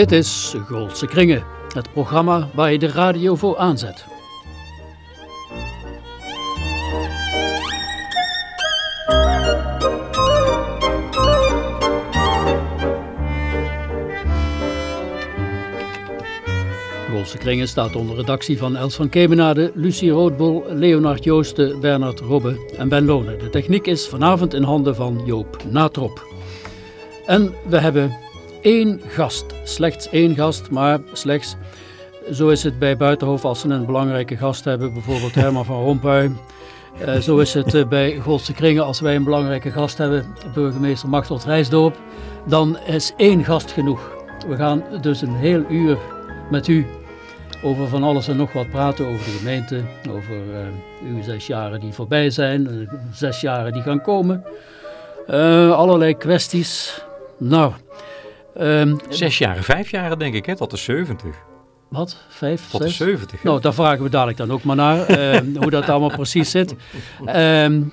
Dit is Goldse Kringen, het programma waar je de radio voor aanzet. Goldse Kringen staat onder redactie van Els van Kemenade, Lucie Roodbol, Leonard Joosten, Bernard Robbe en Ben Lonen. De techniek is vanavond in handen van Joop Natrop. En we hebben één gast, slechts één gast, maar slechts, zo is het bij Buitenhof als ze een belangrijke gast hebben, bijvoorbeeld Herman van Rompuy. Uh, zo is het uh, bij Godse Kringen als wij een belangrijke gast hebben, burgemeester Machteld Rijsdorp, dan is één gast genoeg. We gaan dus een heel uur met u over van alles en nog wat praten over de gemeente, over uh, uw zes jaren die voorbij zijn, zes jaren die gaan komen. allerlei kwesties. Nou, Um, Zes jaren, vijf jaren denk ik, hè, tot de 70. Wat? Vijf, Tot zes? de 70. Nou, daar vragen we dadelijk dan ook maar naar, uh, hoe dat allemaal precies zit. Um,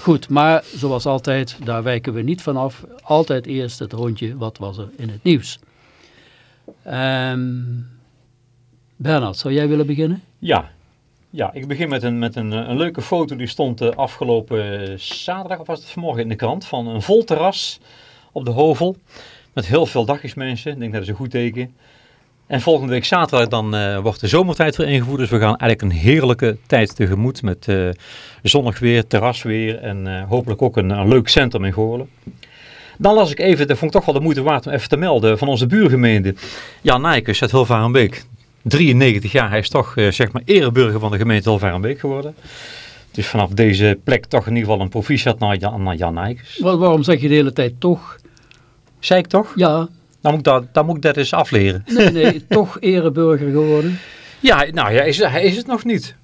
goed, maar zoals altijd, daar wijken we niet vanaf. Altijd eerst het rondje, wat was er in het nieuws? Um, Bernard, zou jij willen beginnen? Ja, ja, ik begin met een, met een, een leuke foto die stond uh, afgelopen zaterdag, of was het vanmorgen in de krant, van een vol terras op de Hovel. Met heel veel dagjes mensen. Ik denk dat is een goed teken. En volgende week zaterdag dan uh, wordt de zomertijd weer ingevoerd. Dus we gaan eigenlijk een heerlijke tijd tegemoet met uh, zonnig weer, terrasweer en uh, hopelijk ook een, een, leuk centrum in Goorlen. Dan las ik even, dat vond ik toch wel de moeite waard om even te melden, van onze buurgemeente. Jan Nijkes uit Hilvarenbeek. 93 jaar, hij is toch zeg maar ereburger van de gemeente Hilvarenbeek geworden. Dus vanaf deze plek toch in ieder geval een proficiat naar Jan, naar. Waarom zeg je de hele tijd toch? Zei ik toch? Ja. Dan moet ik dat, dan moet ik dat eens afleren. Nee, nee, toch ereburger geworden. Ja, nou ja, is, hij is het nog niet.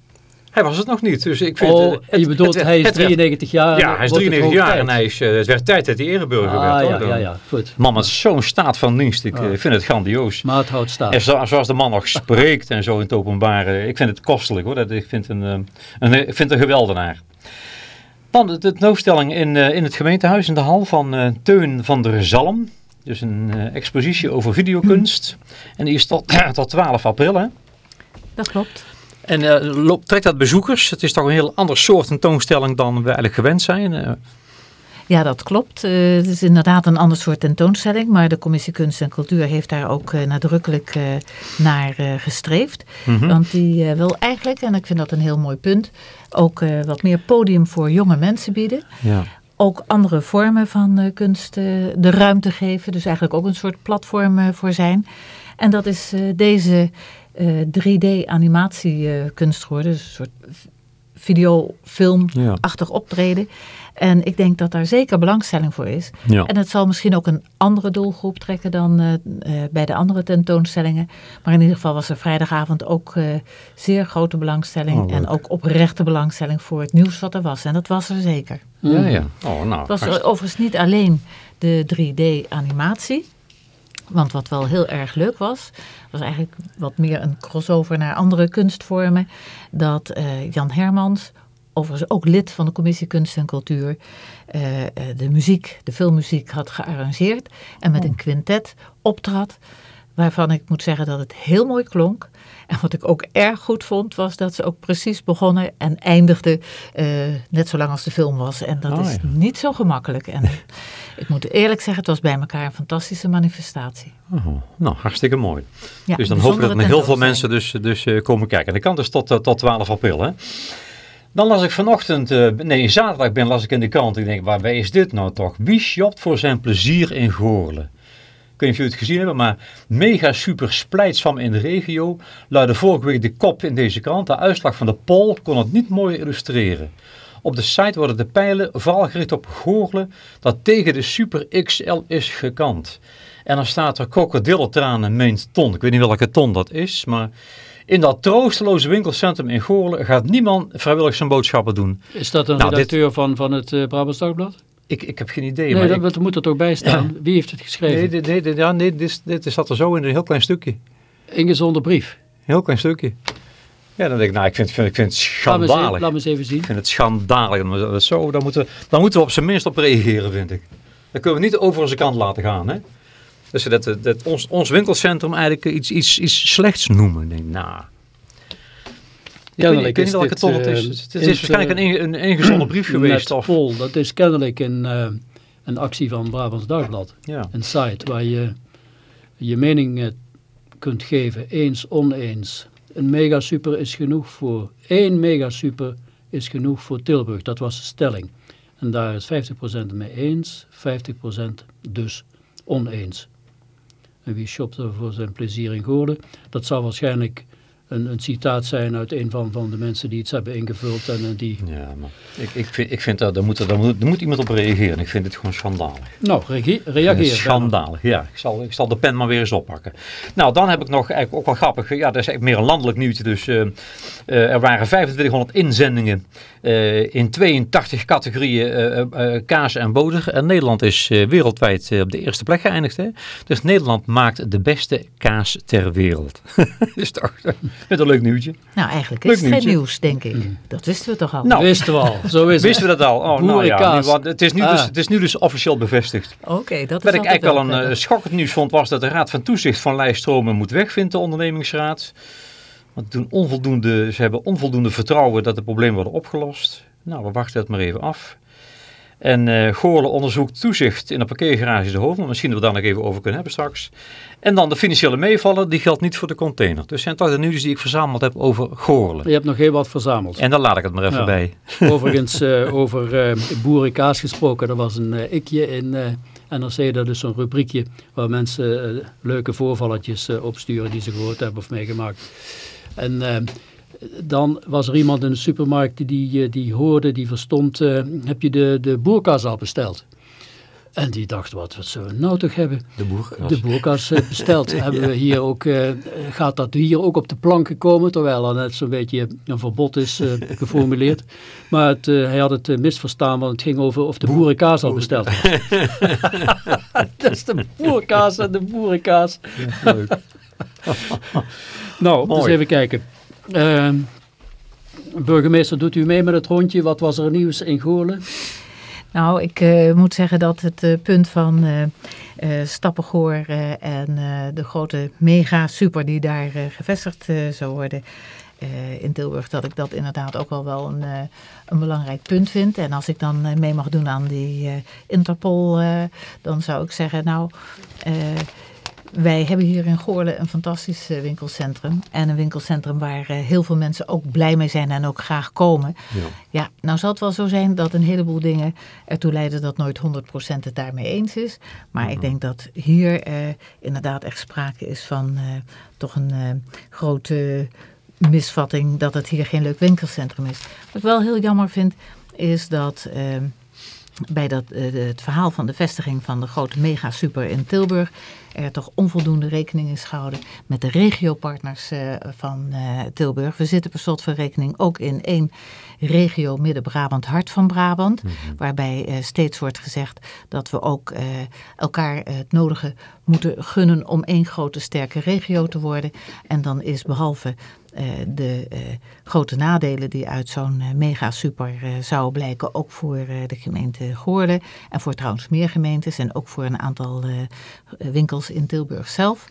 Hij was het nog niet. Dus ik vind, oh, het, je bedoelt, het, hij is 93 jaar. Ja, hij is 93 jaar en hij is, uh, het werd tijd dat hij ereburger ah, werd. Ja, hoor. ja, ja, goed. Man zo'n staat van dienst, ik ah. vind het grandioos. Maar het houdt staat. En zo, zoals de man nog spreekt en zo in het openbaar, ik vind het kostelijk hoor. Dat, ik, vind een, een, een, ik vind een geweldenaar. Dan de, tentoonstelling in, uh, in het gemeentehuis in de hal van uh, Teun van der Zalm. Dus een uh, expositie over videokunst. En die is tot, tot 12 april. Hè? Dat klopt. En uh, loopt, trekt dat bezoekers. Het is toch een heel ander soort tentoonstelling dan we eigenlijk gewend zijn. Ja, dat klopt. Uh, het is inderdaad een ander soort tentoonstelling. Maar de Commissie Kunst en Cultuur heeft daar ook nadrukkelijk naar gestreefd. Mhm. Mm -hmm. Want die wil eigenlijk, en ik vind dat een heel mooi punt... ook wat meer podium voor jonge mensen bieden. Ja ook andere vormen van kunst de ruimte geven. Dus eigenlijk ook een soort platform voor zijn. En dat is deze 3D-animatiekunst geworden. Dus een soort videofilmachtig ja. optreden. En ik denk dat daar zeker belangstelling voor is. Ja. En het zal misschien ook een andere doelgroep trekken dan bij de andere tentoonstellingen. Maar in ieder geval was er vrijdagavond ook zeer grote belangstelling. Oh, en ook oprechte belangstelling voor het nieuws wat er was. En dat was er zeker. Ja, ja. Oh, nou, het was overigens niet alleen de 3D-animatie. Want wat wel heel erg leuk was, was eigenlijk wat meer een crossover naar andere kunstvormen. Dat uh, Jan Hermans, overigens ook lid van de Commissie Kunst en Cultuur, uh, de muziek, de filmmuziek had gearrangeerd. En met een quintet optrad. Waarvan ik moet zeggen dat het heel mooi klonk. En wat ik ook erg goed vond, was dat ze ook precies begonnen en eindigden uh, net zo lang als de film was. En dat Oh, is niet zo gemakkelijk. En ik moet eerlijk zeggen, het was bij elkaar een fantastische manifestatie. Oh, nou, hartstikke mooi. Ja, dus dan hoop ik dat er heel veel mensen dus, dus uh, komen kijken. En dat kan dus tot, uh, tot 12 april, hè? Dan las ik vanochtend, uh, nee, zaterdag ben las ik in de krant. Ik denk, waar, waar is dit nou toch? Wie shopt voor zijn plezier in Goorlen? Ik weet niet of jullie het gezien hebben, maar mega super splijtsam in de regio. Luidde vorige week de kop in deze krant. De uitslag van de poll kon het niet mooi illustreren. Op de site worden de pijlen vooral gericht op Goorlen dat tegen de Super XL is gekant. En dan staat er krokodillentranen meent ton. Ik weet niet welke ton dat is, maar in dat troosteloze winkelcentrum in Goorlen gaat niemand vrijwillig zijn boodschappen doen. Is dat een Nou, dit- redacteur van, van het uh, Brabants Dagblad? Ik, ik heb geen idee. Nee, maar dat, ik- moet er toch bij staan. Wie heeft het geschreven? nee, dit, nee, dit, ja, nee dit, dit zat er zo in een heel klein stukje. Ingezonde brief. Heel klein stukje. Ja, dan denk ik, nou, ik vind, vind, ik vind het Laat me, eens, schandalig. laat me eens even zien. Ik vind het schandalig. Is Zo, daar, moeten, daar moeten we op zijn minst op reageren, vind ik. Dat kunnen we niet over onze kant laten gaan, hè? Ze dat, dat ons, ons winkelcentrum eigenlijk iets, iets, iets slechts noemen. Ik denk, nou... Ik weet niet- ik weet niet welke ton het is. Het is waarschijnlijk een, een ingezonden brief geweest. Of, Pol, dat is kennelijk een, eh, een actie van Brabants Dagblad. ja. Een site waar je je mening eh, kunt geven, eens, oneens. Een megasuper is genoeg voor, één megasuper is genoeg voor Tilburg. Dat was de stelling. En daar is 50% mee eens, 50% dus oneens. En wie shopt er voor zijn plezier in Goorlen? Dat zal waarschijnlijk een, een citaat zijn uit een van, van de mensen die iets hebben ingevuld en eh, die... Ja, maar ik, ik vind, ik vind dat, daar, moet, er- daar, moet, daar moet iemand op reageren. Ik vind het gewoon schandalig. Nou, reageer. Schandalig, ja. Ik zal, ik zal de pen maar weer eens oppakken. Nou, dan heb ik nog eigenlijk ook wel grappig. Ja, dat is eigenlijk meer een landelijk nieuwtje. Dus eh, eh, er waren 2500 inzendingen in 82 categorieën kaas en boter. En Nederland is wereldwijd op de eerste plek geëindigd. Hè? Dus Nederland maakt de beste kaas ter wereld. is toch met een leuk nieuwtje. Nou, eigenlijk Leuk is het geen nieuws, denk ik. Dat wisten we toch al? Nou, Wisten we al, zo is het. Wisten we dat al? Oh, nou ja, nu- want het, is nu dus, Ah. het is nu dus officieel bevestigd. Oké, dat is Wat ik eigenlijk wel een eh, schokkend nieuws vond, was dat de Raad van Toezicht van Lijststromen moet weg, vindt de ondernemingsraad. Want doen onvoldoende, ze hebben onvoldoende vertrouwen dat de problemen worden opgelost. Nou, we wachten het maar even af. En Goorlen onderzoekt toezicht in de parkeergarage de Hoofd. Misschien dat we daar nog even over kunnen hebben straks. En dan de financiële meevaller, die geldt niet voor de container. Dus zijn toch de nieuws die ik verzameld heb over Goorlen. Je hebt nog heel wat verzameld. En daar laat ik het maar even Ja. bij. Overigens, eh, over eh, boerenkaas gesproken, er was een ikje in NRC, dat is zo'n rubriekje waar mensen leuke voorvalletjes opsturen die ze gehoord hebben of meegemaakt. En dan was er iemand in de supermarkt die, eh, die hoorde, die verstond, eh, heb je de, de boerkaas al besteld? En die dacht, wat, wat zullen we nou toch hebben? De boerkaas. De boerkaas eh, besteld. Hebben we hier ook, eh, gaat dat hier ook op de planken komen? Terwijl er net zo'n beetje een verbod is eh, geformuleerd. Maar het, eh, hij had het eh, misverstaan, want het ging over of de boerenkaas al besteld was. dat is de boerenkaas en de boerenkaas. leuk. Nou, dus Mooi. even kijken. Ehm, burgemeester, doet u mee met het rondje? Wat was er nieuws in Goorlen? Nou, ik eh, moet zeggen dat het eh, punt van eh eh, Stappengoor eh, en eh, de grote mega super die daar eh, gevestigd eh, zou worden eh, in Tilburg, dat ik dat inderdaad ook wel wel een, eh, een belangrijk punt vind. En als ik dan eh, mee mag doen aan die eh, Interpol, eh, dan zou ik zeggen, nou, eh, wij hebben hier in Goorlen een fantastisch eh, winkelcentrum. En een winkelcentrum waar eh, heel veel mensen ook blij mee zijn en ook graag komen. Ja. Ja, nou zal het wel zo zijn dat een heleboel dingen ertoe leiden dat nooit 100% het daarmee eens is. Maar ik denk dat hier eh, inderdaad echt sprake is van eh, toch een eh, grote misvatting dat het hier geen leuk winkelcentrum is. Wat ik wel heel jammer vind is dat eh, bij dat, eh, het verhaal van de vestiging van de grote mega super in Tilburg er toch onvoldoende rekening is gehouden met de regiopartners eh, van eh, Tilburg. We zitten per slot van rekening ook in één regio Midden-Brabant, Hart van Brabant. Waarbij eh, steeds wordt gezegd dat we ook elkaar het nodige moeten gunnen om één grote sterke regio te worden. En dan is behalve eh, de eh, grote nadelen die uit zo'n eh, mega super eh, zouden blijken, ook voor eh, de gemeente Goorlen en voor trouwens meer gemeentes en ook voor een aantal eh, winkels in Tilburg zelf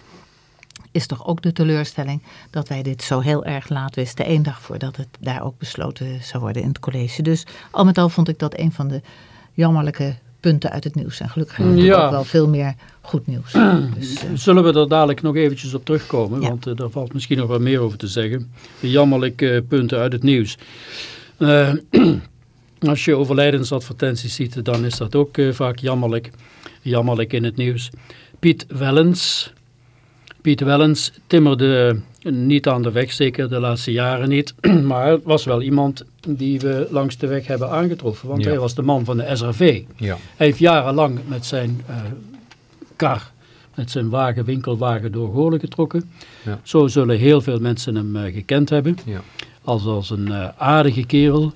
is toch ook de teleurstelling dat wij dit zo heel erg laat wisten, één dag voordat het daar ook besloten zou worden in het college. Dus al met al vond ik dat een van de jammerlijke punten uit het nieuws. En gelukkig hebben we Ja. ook wel veel meer goed nieuws. Dus, eh, Zullen we er dadelijk nog eventjes op terugkomen, Ja. want eh, daar valt misschien nog wat meer over te zeggen. De jammerlijke eh, punten uit het nieuws. Als je overlijdensadvertenties ziet, dan is dat ook vaak jammerlijk, jammerlijk in het nieuws. Piet Wellens, Piet Wellens timmerde niet aan de weg, zeker de laatste jaren niet. Maar het was wel iemand die we langs de weg hebben aangetroffen, want Ja. hij was de man van de SRV. Ja. Hij heeft jarenlang met zijn eh, kar, met zijn wagen, winkelwagen door Goorlen getrokken. Ja. Zo zullen heel veel mensen hem eh, gekend hebben. Ja. Als, als een eh, aardige kerel.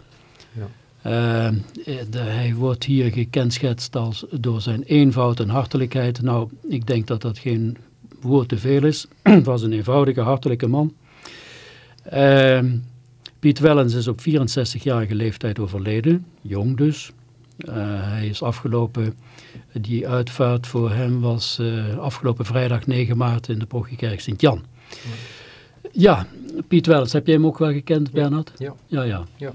De- hij wordt hier gekenschetst als, door zijn eenvoud en hartelijkheid. Nou, ik denk dat dat geen woord te veel is. Het was een eenvoudige, hartelijke man. Eh, Piet Wellens is op 64-jarige leeftijd overleden. Jong dus. hij is afgelopen, die uitvaart voor hem was afgelopen vrijdag 9 maart in de Parochiekerk Sint-Jan. Ja, Piet Wels, heb jij hem ook wel gekend, Bernhard? Ja. Ja, ja. ja.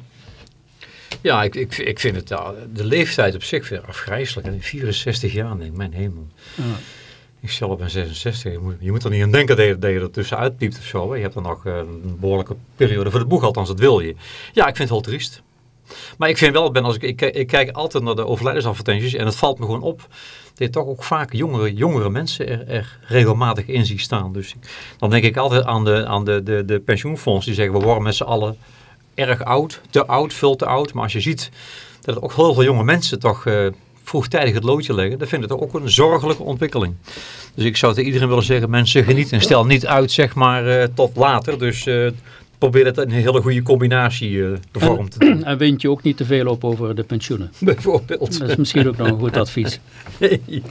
Ja, ik, ik, ik vind het, de leeftijd op zich weer afgrijzelijk. En 64 jaar, denk mijn hemel. Ja. Ik zelf ben 66. Je moet, je moet er niet aan denken dat je, dat je er of zo. Je hebt dan nog een behoorlijke periode voor het boek, althans dat wil je. Ja, ik vind het wel triest. Maar ik vind wel, ben als ik, ik, kijk altijd naar de overlijdensadvertenties en het valt me gewoon op dat je toch ook vaak jongere, jongere mensen er, er regelmatig in ziet staan. Dus dan denk ik altijd aan de, aan de, de, de pensioenfonds die zeggen we worden met z'n allen erg oud, te oud, veel te oud. Maar als je ziet dat er ook heel veel jonge mensen toch uh, vroegtijdig het loodje leggen, dan vind ik het ook een zorgelijke ontwikkeling. Dus ik zou tegen iedereen willen zeggen, mensen geniet en stel niet uit zeg maar uh, tot later. Dus uh, probeer het een hele goede combinatie uh, vorm te doen. En wind je ook niet te veel op over de pensioenen. Bijvoorbeeld. Dat is misschien ook nog een goed advies. ja.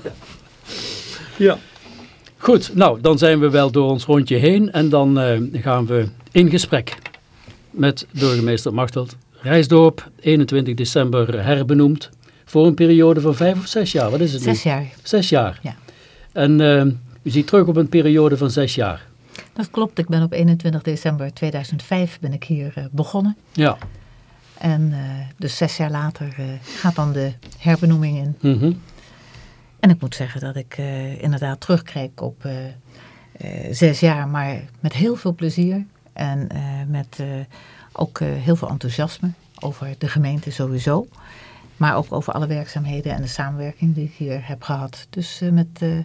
ja. Goed, nou dan zijn we wel door ons rondje heen en dan gaan we in gesprek met burgemeester Machteld Rijsdorp, 21 december herbenoemd, voor een periode van vijf of zes jaar. Wat is het Zes nu? jaar. Zes jaar. Ja. En uh, u ziet terug op een periode van zes jaar. Dat klopt. Ik ben op 21 december 2005 ben ik hier uh, begonnen. Ja. En uh, dus zes jaar later uh, gaat dan de herbenoeming in. Mm -hmm. En ik moet zeggen dat ik inderdaad terugkijk op zes jaar, maar met heel veel plezier. En met ook heel veel enthousiasme over de gemeente sowieso. Maar ook over alle werkzaamheden en de samenwerking die ik hier heb gehad. Dus uh, met uh,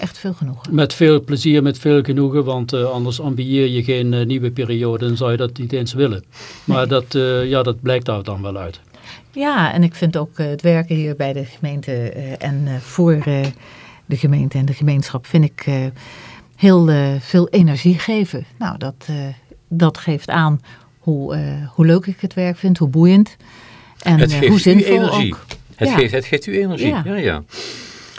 echt veel genoegen. Met veel plezier, met veel genoegen. Want uh, anders ambieer je geen nieuwe periode en zou je dat niet eens willen. Maar nee. dat, ja, dat blijkt daar dan wel uit. Ja, en ik vind ook het werken hier bij de gemeente en voor de gemeente en de gemeenschap... vind ik heel veel energie geven. Nou, dat, dat geeft aan hoe, hoe leuk ik het werk vind, hoe boeiend... En het geeft hoe zinvol u energie. ook. Het, ja. geeft, het geeft u energie. Ja, ja. ja.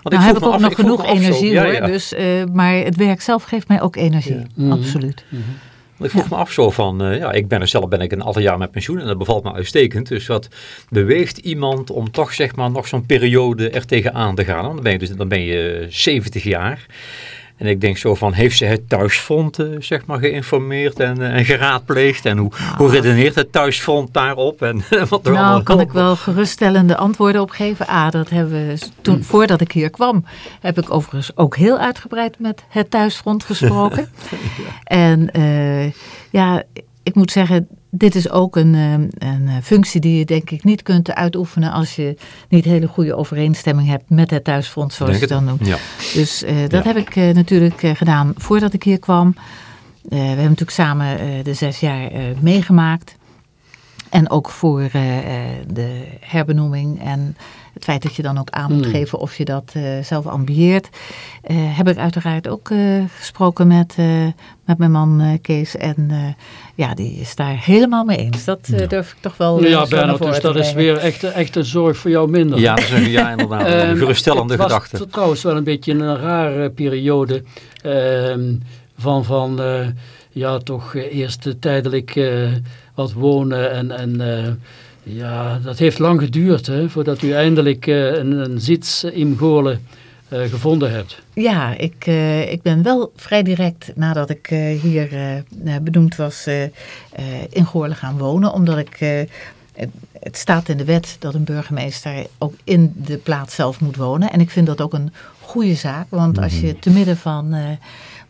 Want nou heb ik ook af, nog ik genoeg energie hoor. Dus, uh, maar het werk zelf geeft mij ook energie. Mm -hmm. Absoluut. Mm -hmm. Ik vroeg me af zo van, uh, ja, ik ben er zelf ben ik een aantal jaar met pensioen en dat bevalt me uitstekend. Dus wat beweegt iemand om toch zeg maar nog zo'n periode er tegenaan te gaan? Dan ben je, dus, dan ben je 70 jaar. En ik denk zo van, heeft ze het thuisfront uh, zeg maar geïnformeerd en, uh, en geraadpleegd? En hoe, nou, hoe redeneert het thuisfront daarop? En, wat er nou, kan ik wel geruststellende antwoorden op geven. A, dat hebben we toen, mm. voordat ik hier kwam, heb ik overigens ook heel uitgebreid met het thuisfront gesproken. ja. En uh, ja, ik moet zeggen, dit is ook een, een functie die je denk ik niet kunt uitoefenen als je niet hele goede overeenstemming hebt met het thuisfront, zoals je dan noemt. Ja. Dus uh, dat ja. heb ik uh, natuurlijk uh, gedaan voordat ik hier kwam. we hebben natuurlijk samen de zes jaar meegemaakt. En ook voor de herbenoeming en het feit dat je dan ook aan moet Hmm. geven of je dat zelf ambieert. heb ik uiteraard ook gesproken met, met mijn man Kees. En ja, die is daar helemaal mee eens. Dat uh, durf ik toch wel Ja, Bernard, dus dat is weer echt, echt een zorg voor jou minder. Ja, dat is een, ja inderdaad. Een Ehm, geruststellende het was gedachte. t- trouwens wel een beetje een rare periode ehm, van, van eh, ja, toch eh, eerst eh, tijdelijk eh, wat wonen en, en eh, ja, dat heeft lang geduurd hè, voordat u eindelijk eh, een, een zits in Goorlen eh, gevonden hebt. Ja, ik, eh, ik ben wel vrij direct nadat ik eh, hier eh, eh, benoemd was eh, eh, in Goorlen gaan wonen. Omdat ik, eh, het, het staat in de wet dat een burgemeester ook in de plaats zelf moet wonen. En ik vind dat ook een goede zaak. Want als je te midden van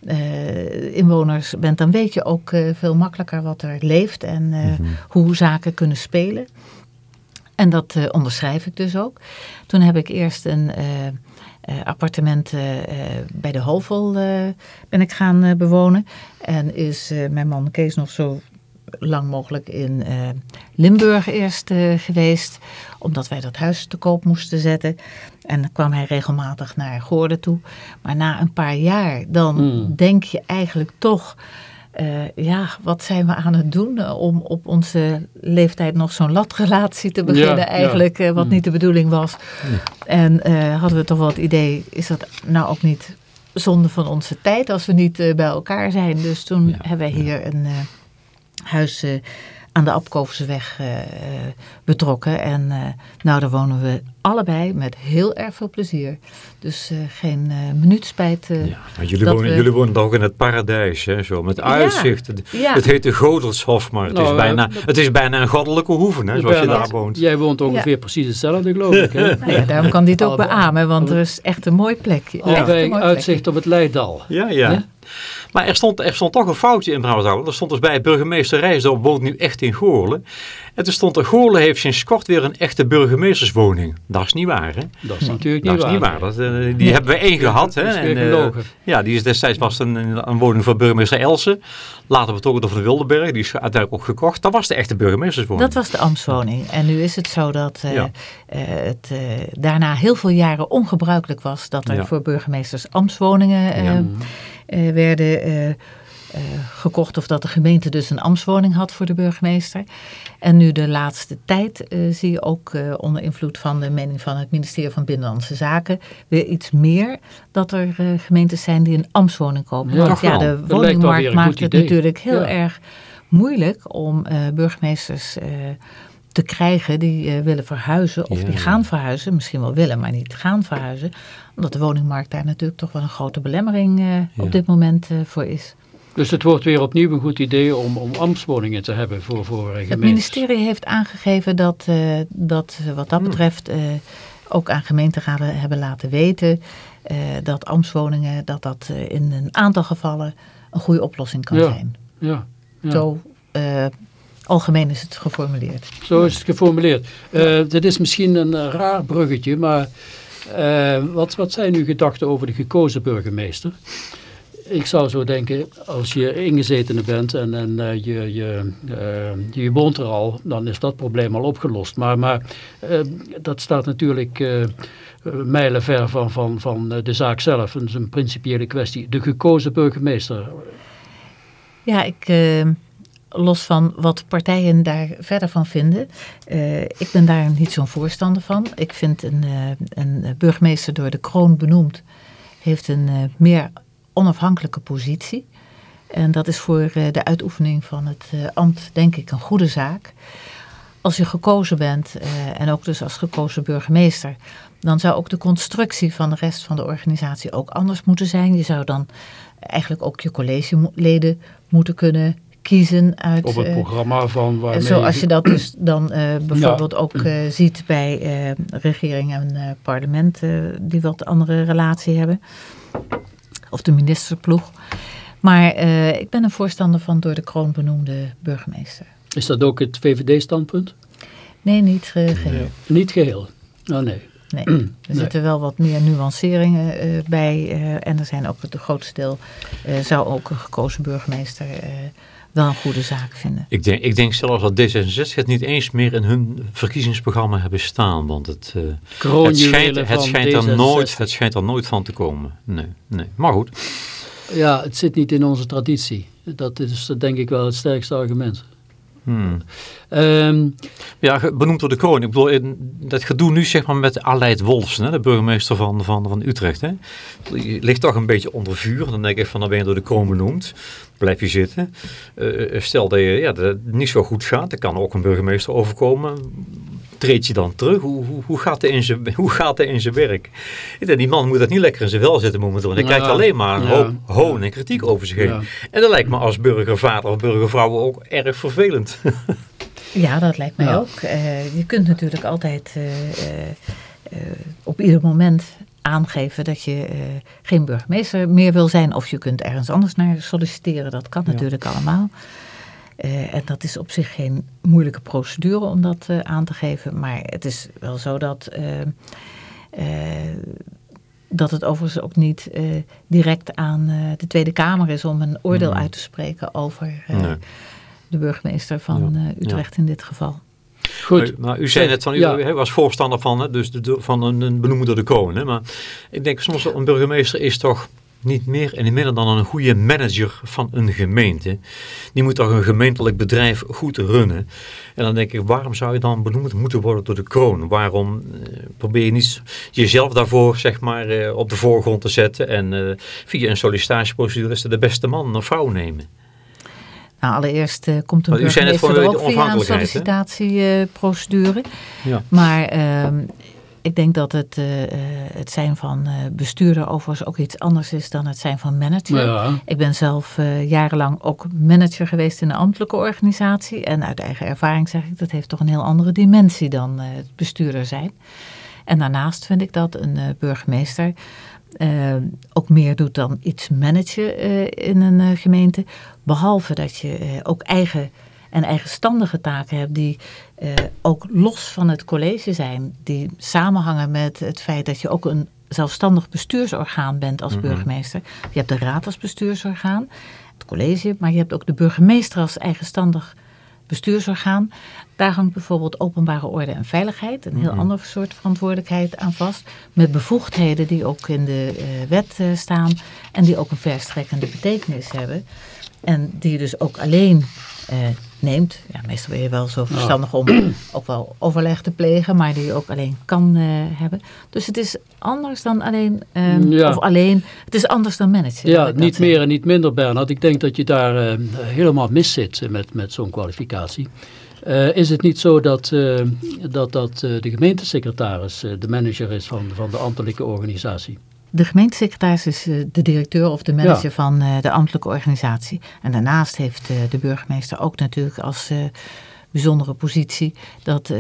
eh, inwoners bent, dan weet je ook eh, veel makkelijker wat er leeft en eh, hoe zaken kunnen spelen. En dat onderschrijf ik dus ook. Toen heb ik eerst een appartement bij de Hovel ben ik gaan bewonen. En is mijn man Kees nog zo lang mogelijk in Limburg eerst eh, geweest. Omdat wij dat huis te koop moesten zetten. En dan kwam hij regelmatig naar Goorden toe. Maar na een paar jaar, dan Hmm. denk je eigenlijk toch... eh, ja, wat zijn we aan het doen eh, om op onze leeftijd nog zo'n latrelatie te beginnen ja. eigenlijk, wat Hmm. niet de bedoeling was. En hadden we toch wel het idee, is dat nou ook niet zonde van onze tijd als we niet bij elkaar zijn. Dus toen Ja, hebben we hier een huis aan de Apkoverseweg uh, betrokken. En uh, nou, daar wonen we allebei met heel erg veel plezier. Dus geen uh, minuut spijt. ja, jullie, wonen, we... jullie wonen toch in het paradijs, hè, zo, met uitzicht. Ja, ja. Het heet de Godelshof, maar het, nou, is bijna, het is bijna een goddelijke hoeve, hè, zoals je daar woont. Jij woont ongeveer precies hetzelfde, geloof ik. Hè? nou ja, daarom kan dit ook beamen, want er is echt een mooi plekje. Allebei uitzicht op het Leidal. Ja, ja. Maar er stond, er stond toch een foutje in Brouwersdal. Er stond dus bij burgemeester Rijsdorp woont nu echt in Goorlen. En toen stond er, Goorlen heeft sinds kort weer een echte burgemeesterswoning. Dat is niet waar, hè? Dat is natuurlijk niet waar. Dat is niet waar. Dat, uh, die hebben we één gehad. Hè? En, uh, ja, die is destijds was een, een woning van burgemeester Elsen. Later betrokken door Van de Wildenberg. Die is uiteindelijk ook gekocht. Dat was de echte burgemeesterswoning. Dat was de ambtswoning. En nu is het zo dat uh, ja. het daarna heel veel jaren ongebruikelijk was... dat er ja. voor burgemeesters ambtswoningen ja. Werden uh, gekocht of dat de gemeente dus een ambtswoning had voor de burgemeester. En nu de laatste tijd zie je ook onder invloed van de mening van het ministerie van Binnenlandse Zaken weer iets meer dat er gemeentes zijn die een ambtswoning kopen. Ja, Want ja, de dat woningmarkt maakt het idee. natuurlijk heel Ja. erg moeilijk om burgemeesters te krijgen die willen verhuizen of Ja, die gaan verhuizen. Misschien wel willen, maar niet gaan verhuizen. Omdat de woningmarkt daar natuurlijk toch wel een grote belemmering Ja. op dit moment voor is. Dus het wordt weer opnieuw een goed idee om, om ambtswoningen te hebben voor, voor eh, Het ministerie heeft aangegeven dat, eh, dat ze wat dat betreft eh, ook aan gemeenteraden hebben laten weten eh, dat ambtswoningen, dat dat eh, in een aantal gevallen een goede oplossing kan Ja. zijn. Ja, ja. Zo eh, algemeen is het geformuleerd. Zo is het geformuleerd. Eh, dit is misschien een eh, raar bruggetje, maar eh, wat, wat zijn uw gedachten over de gekozen burgemeester? Ik zou zo denken, als je ingezetene bent en, en eh, je, je, eh, je woont er al, dan is dat probleem al opgelost. Maar, maar dat staat natuurlijk mijlenver van, van, van de zaak zelf. Dat is een principiële kwestie. De gekozen burgemeester. Ja, ik, los van wat partijen daar verder van vinden, eh, ik ben daar niet zo'n voorstander van. Ik vind een, eh, een burgemeester door de kroon benoemd, heeft een eh, meer onafhankelijke positie. En dat is voor de uitoefening van het ambt denk ik een goede zaak. Als je gekozen bent, en ook dus als gekozen burgemeester, dan zou ook de constructie van de rest van de organisatie ook anders moeten zijn. Je zou dan eigenlijk ook je collegeleden moeten kunnen kiezen uit... Op het eh, programma van waarmee... Zoals je dat dus dan eh, bijvoorbeeld ook eh, ziet bij eh, regering en eh, parlement, die wat andere relatie hebben. Of de ministerploeg. Maar eh, ik ben een voorstander van door de kroon benoemde burgemeester. Is dat ook het VVD-standpunt? Nee, niet eh, geheel. Niet geheel. Oh nee. Nee. Er zitten wel wat meer nuanceringen eh, bij. eh, en er zijn ook het grootste deel, eh, zou ook een gekozen burgemeester eh, wel een goede zaak vinden. Ik denk, ik denk zelfs dat D66 het niet eens meer in hun verkiezingsprogramma hebben staan. Want het, eh, het, schijnt, het, schijnt er D66. nooit, het schijnt er nooit van te komen. Nee, nee. Maar goed. Ja, het zit niet in onze traditie. Dat is denk ik wel het sterkste argument. Hmm. Ehm, Ja, benoemd door de kroon. Ik bedoel, in dat gedoe nu zeg maar met Aleid Wolfsen, hè, de burgemeester van, van, van Utrecht. Hè. Je ligt toch een beetje onder vuur. Dan denk ik van, dan ben je door de kroon benoemd. Blijf je zitten. Eh, stel dat, je, ja, dat het niet zo goed gaat, dan kan ook een burgemeester overkomen. Treed je dan terug? Hoe, hoe, hoe, gaat hij in zijn, hoe gaat hij in zijn werk? Ik denk, die man moet dat niet lekker in zijn wel zitten momenteel. Hij Ja. krijgt alleen maar een Ja. hoop hoon en kritiek over zich heen. Ja. En dat lijkt me als burgervader of burgervrouw ook erg vervelend. Ja, dat lijkt mij Ja. ook. Eh, je kunt natuurlijk altijd eh, eh, eh, op ieder moment aangeven dat je eh, geen burgemeester meer wil zijn. Of je kunt ergens anders naar solliciteren. Dat kan natuurlijk allemaal. Eh, en dat is op zich geen moeilijke procedure om dat eh, aan te geven. Maar het is wel zo dat, eh, eh, dat het overigens ook niet eh, direct aan eh, de Tweede Kamer is om een oordeel Hmm. uit te spreken over eh, Nee. de burgemeester van Ja, eh, Utrecht in dit geval. goed. Maar u zei net van, u Ja. was voorstander van, hè, dus de, van een, door de koning. Hè, maar ik denk soms een burgemeester is toch niet meer en minder dan een goede manager van een gemeente. Die moet toch een gemeentelijk bedrijf goed runnen. En dan denk ik, waarom zou je dan benoemd moeten worden door de kroon? Waarom eh, probeer je niet jezelf daarvoor zeg maar, eh, op de voorgrond te zetten en eh, via een sollicitatieprocedure is de beste man of vrouw nemen? Nou, allereerst uh, komt een burgemeester er ook via een sollicitatieprocedure. ja. Maar ehm, ik denk dat het, eh, eh, het zijn van uh, bestuurder overigens ook iets anders is dan het zijn van manager. Ja. Ik ben zelf jarenlang ook manager geweest in een ambtelijke organisatie. En uit eigen ervaring zeg ik, dat heeft toch een heel andere dimensie dan het bestuurder zijn. En daarnaast vind ik dat een burgemeester ook meer doet dan iets managen in een gemeente. Behalve dat je ook eigen en eigenstandige taken hebt die uh, ook los van het college zijn. Die samenhangen met het feit dat je ook een zelfstandig bestuursorgaan bent als burgemeester. Je hebt de raad als bestuursorgaan, het college, maar je hebt ook de burgemeester als eigenstandig bestuursorgaan. Daar hangt bijvoorbeeld openbare orde en veiligheid, een heel ander soort verantwoordelijkheid aan vast. Met bevoegdheden die ook in de uh, wet uh, staan en die ook een verstrekkende betekenis hebben. En die je dus ook alleen uh, neemt. Ja, meestal ben je wel zo verstandig om ook wel overleg te plegen, maar die je ook alleen kan uh, hebben. Dus het is anders dan alleen, um, ja. of alleen, het is anders dan managen. Ja, niet meer en niet minder Bernhard. Ik denk dat je daar uh, helemaal mis zit met, met zo'n kwalificatie. Uh, is het niet zo dat, dat, dat de gemeentesecretaris de manager is van, van de ambtelijke organisatie? De gemeentesecretaris is de directeur of de manager ja. van de ambtelijke organisatie. En daarnaast heeft de burgemeester ook natuurlijk als bijzondere positie dat,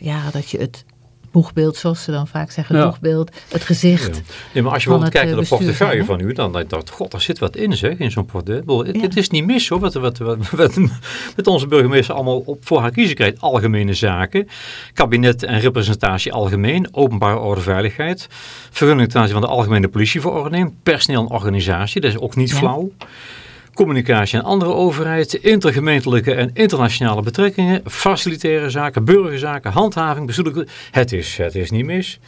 ja, dat je het boegbeeld, zoals ze dan vaak zeggen, ja. boegbeeld, het gezicht. Ja. Nee, maar als je bijvoorbeeld kijkt naar de portefeuille van u, dan dacht ik, god, daar zit wat in zeg, in zo'n portefeuille. Het, ja. het, is niet mis hoor, wat, wat, wat, wat met onze burgemeester allemaal op, voor haar kiezen krijgt. Algemene zaken, kabinet en representatie algemeen, openbare orde veiligheid, vergunning ten aanzien van de algemene politieverordening, personeel en organisatie, dat is ook niet flauw communicatie en andere overheid, intergemeentelijke en internationale betrekkingen, facilitaire zaken, burgerzaken, handhaving, bestuurlijke... Het is, het is niet mis.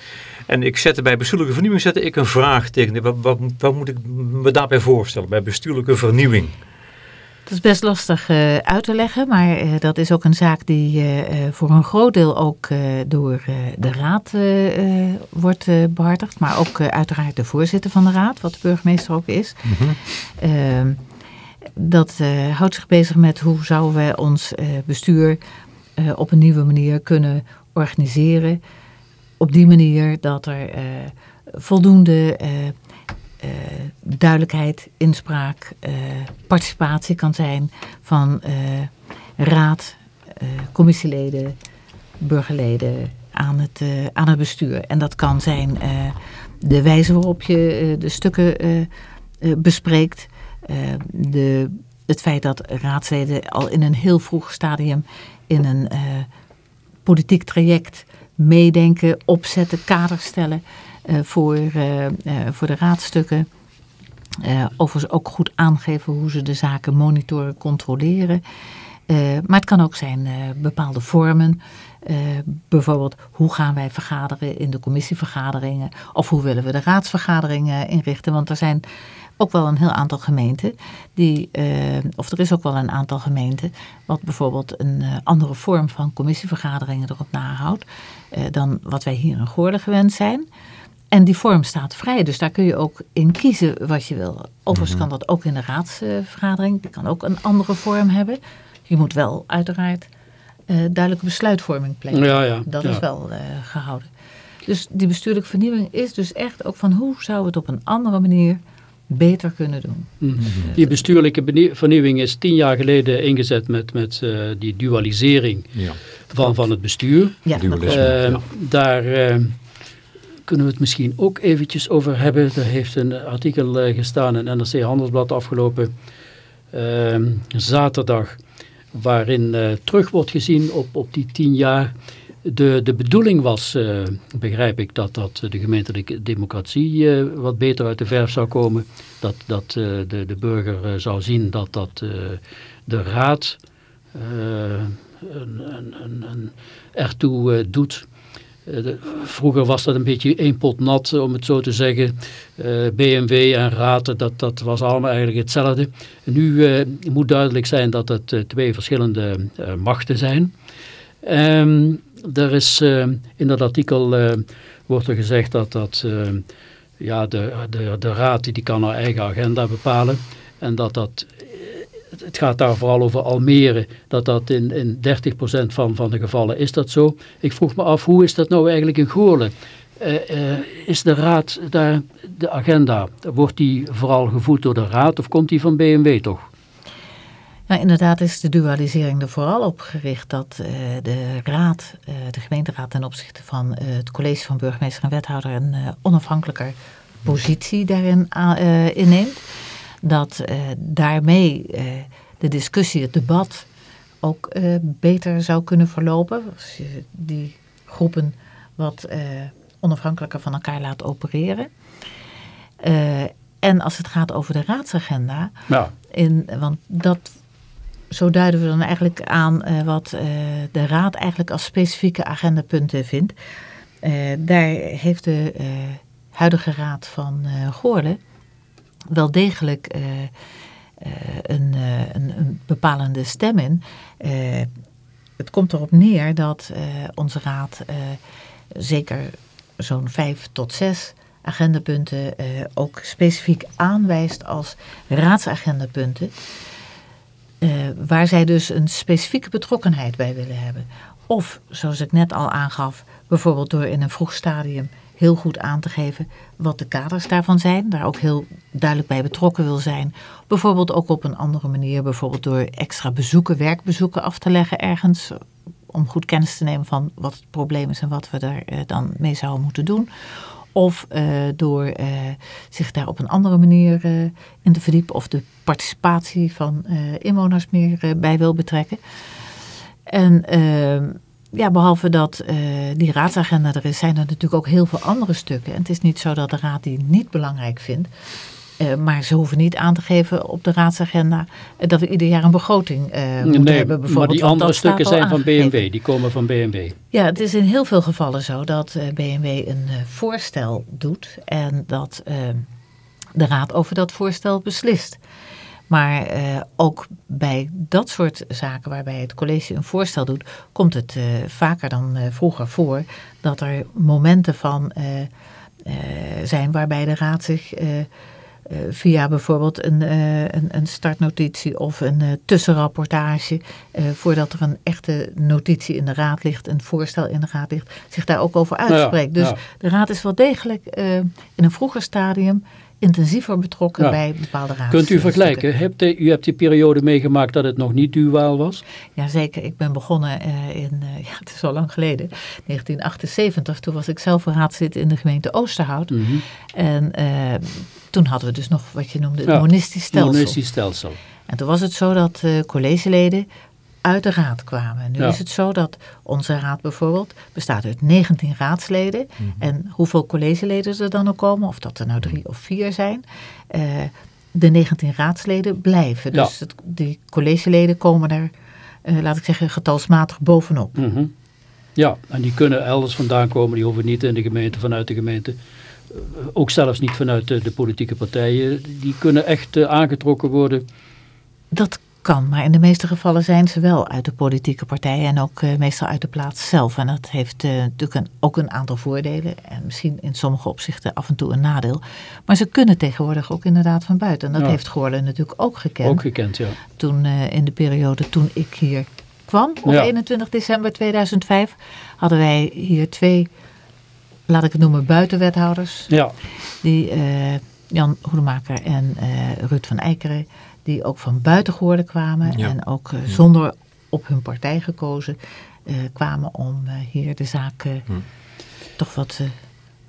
En ik zette bij bestuurlijke vernieuwing zette ik een vraag tegen. Wat, wat, wat moet ik me daarbij voorstellen bij bestuurlijke vernieuwing? Dat is best lastig uh, uit te leggen, maar uh, dat is ook een zaak die uh, voor een groot deel ook door de raad wordt behartigd. Maar ook uiteraard de voorzitter van de raad, wat de burgemeester ook is. Mm -hmm dat uh, houdt zich bezig met hoe zouden we ons uh, bestuur uh, op een nieuwe manier kunnen organiseren. Op die manier dat er voldoende duidelijkheid, inspraak, participatie kan zijn van raad, commissieleden, burgerleden aan het, aan het bestuur. En dat kan zijn de wijze waarop je de stukken bespreekt. Uh, de, het feit dat raadsleden al in een heel vroeg stadium in een uh, politiek traject meedenken, opzetten, kaders stellen uh, voor, voor de raadstukken. overigens ook goed aangeven hoe ze de zaken monitoren, controleren. maar het kan ook zijn bepaalde vormen. bijvoorbeeld, hoe gaan wij vergaderen in de commissievergaderingen? Of hoe willen we de raadsvergaderingen inrichten? Want er zijn ook wel een heel aantal gemeenten die, uh, of er is ook wel een aantal gemeenten, wat bijvoorbeeld een uh, andere vorm van commissievergaderingen erop nahoudt uh, dan wat wij hier in Goorlen gewend zijn. En die vorm staat vrij, dus daar kun je ook in kiezen wat je wil. Overigens kan dat ook in de raadsvergadering, die kan ook een andere vorm hebben. Je moet wel uiteraard duidelijke besluitvorming plegen. Ja, ja, dat ja. is wel gehouden. Dus die bestuurlijke vernieuwing is dus echt ook van hoe zou het op een andere manier beter kunnen doen. Mm. Die bestuurlijke vernieuwing is tien jaar geleden ingezet met, met uh, die dualisering ja. van, van het bestuur. Ja, uh, ja. Daar uh, kunnen we het misschien ook eventjes over hebben. Er heeft een artikel gestaan in NRC Handelsblad afgelopen ehm, zaterdag waarin terug wordt gezien op, op die tien jaar de, de bedoeling was, uh, begrijp ik, dat, dat de gemeentelijke democratie uh, wat beter uit de verf zou komen. Dat, dat uh, de, de burger zou zien dat, dat de raad een, een, een, ertoe doet. Vroeger was dat een beetje één pot nat, om het zo te zeggen. BMW en raad, dat, dat was allemaal eigenlijk hetzelfde. Nu moet duidelijk zijn dat het twee verschillende machten zijn. Um, er is uh, in dat artikel uh, wordt er gezegd dat, dat uh, ja, de, de, de raad die kan haar eigen agenda bepalen en dat dat het gaat daar vooral over Almere, dat dat in, in 30% van, van de gevallen is dat zo. Ik vroeg me af, hoe is dat nou eigenlijk in Goorlen? Uh, is de raad daar, de agenda, wordt die vooral gevoed door de raad of komt die van BMW toch? Nou, inderdaad is de dualisering er vooral op gericht dat uh, de raad, uh, de gemeenteraad ten opzichte van het college van burgemeester en wethouder een onafhankelijker positie daarin inneemt. Dat daarmee de discussie, het debat ook beter zou kunnen verlopen. Als je die groepen wat onafhankelijker van elkaar laat opereren. En als het gaat over de raadsagenda, ja. in, want dat, zo duiden we dan eigenlijk aan uh, wat uh, de raad eigenlijk als specifieke agendapunten vindt. daar heeft de huidige raad van Goorlen wel degelijk een, een, een, bepalende stem in. het komt erop neer dat onze raad zeker zo'n vijf tot zes agendapunten ook specifiek aanwijst als raadsagendapunten. Uh, waar zij dus een specifieke betrokkenheid bij willen hebben. Of, zoals ik net al aangaf, bijvoorbeeld door in een vroeg stadium heel goed aan te geven wat de kaders daarvan zijn. Daar ook heel duidelijk bij betrokken wil zijn. Bijvoorbeeld ook op een andere manier, bijvoorbeeld door extra bezoeken, werkbezoeken af te leggen ergens om goed kennis te nemen van wat het probleem is en wat we daar uh, dan mee zouden moeten doen. Of uh, door uh, zich daar op een andere manier in te verdiepen of de participatie van inwoners meer bij wil betrekken. En ehm, ja, behalve dat die raadsagenda er is, zijn er natuurlijk ook heel veel andere stukken. En het is niet zo dat de raad die niet belangrijk vindt. Uh, maar ze hoeven niet aan te geven op de raadsagenda uh, dat we ieder jaar een begroting uh, moeten nee, hebben. Maar die andere stukken zijn van BMW, die komen van BMW. Ja, het is in heel veel gevallen zo dat BMW een voorstel doet en dat de raad over dat voorstel beslist. Maar ook bij dat soort zaken waarbij het college een voorstel doet, komt het vaker dan vroeger voor dat er momenten van zijn waarbij de raad zich via bijvoorbeeld een, uh, een, een, startnotitie of een uh, tussenrapportage, voordat er een echte notitie in de raad ligt, een voorstel in de raad ligt, zich daar ook over uitspreekt. dus de raad is wel degelijk in een vroeger stadium intensiever betrokken bij bepaalde raden. Kunt u vergelijken? Hebt u, u hebt die periode meegemaakt dat het nog niet duaal was? Jazeker, ik ben begonnen in, ja, het is al lang geleden, 1978. Toen was ik zelf raadslid in de gemeente Oosterhout. Mm -hmm. En toen hadden we dus nog wat je noemde het ja, monistisch stelsel. Monistisch stelsel. En toen was het zo dat uh, collegeleden uit de raad kwamen. Nu ja. is het zo dat onze raad bijvoorbeeld bestaat uit 19 raadsleden. Mm -hmm. En hoeveel collegeleden er dan ook komen, of dat er nou drie of vier zijn, uh, de 19 raadsleden blijven. Dus ja. het, die collegeleden komen er, uh, laat ik zeggen, getalsmatig bovenop. Mm -hmm. Ja, en die kunnen elders vandaan komen, die hoeven niet in de gemeente, vanuit de gemeente ook zelfs niet vanuit de, de politieke partijen, die kunnen echt uh, aangetrokken worden. Dat kan, maar in de meeste gevallen zijn ze wel uit de politieke partijen en ook uh, meestal uit de plaats zelf. En dat heeft uh, natuurlijk een, ook een aantal voordelen en misschien in sommige opzichten af en toe een nadeel. Maar ze kunnen tegenwoordig ook inderdaad van buiten. En dat ja. heeft Goorlen natuurlijk ook gekend. Ook gekend, ja. Toen in de periode toen ik hier kwam, op ja. 21 december 2005, hadden wij hier twee laat ik het noemen, buitenwethouders. Ja. Die, Jan Hoedemaker en Ruud van Eikeren, die ook van buiten Goorlen kwamen. Ja. En ook uh, zonder op hun partij gekozen kwamen om hier de zaak toch wat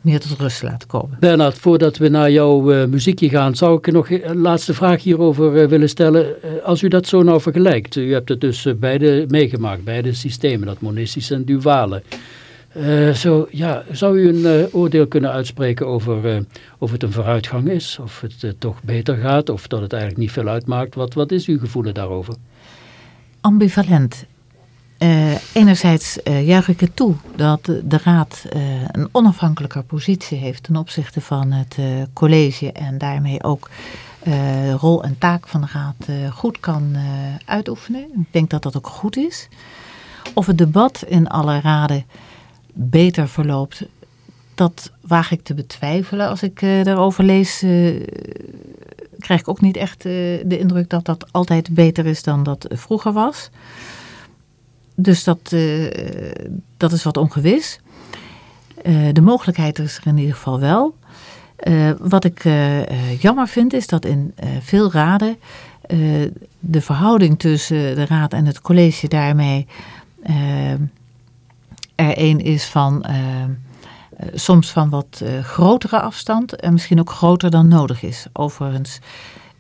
meer tot rust te laten komen. Bernard, voordat we naar jouw uh, muziekje gaan, zou ik nog een laatste vraag hierover uh, willen stellen. Uh, als u dat zo nou vergelijkt, u hebt het dus beide meegemaakt, beide systemen, dat monistisch en duale. Uh, zo, ja, zou u een uh, oordeel kunnen uitspreken over uh, of het een vooruitgang is, of het toch beter gaat, of dat het eigenlijk niet veel uitmaakt? Wat, wat is uw gevoel daarover? Ambivalent. enerzijds juich ik het toe dat de Raad een onafhankelijker positie heeft ten opzichte van het college en daarmee ook rol en taak van de Raad goed kan uitoefenen. Ik denk dat dat ook goed is. Of het debat in alle raden beter verloopt, dat waag ik te betwijfelen. Als ik uh, daarover lees, uh, krijg ik ook niet echt uh, de indruk dat dat altijd beter is dan dat vroeger was. Dus dat, dat is wat ongewis. de mogelijkheid is er in ieder geval wel. wat ik jammer vind is dat in veel raden de verhouding tussen de raad en het college daarmee er een is van eh, soms van wat uh, grotere afstand en misschien ook groter dan nodig is. Overigens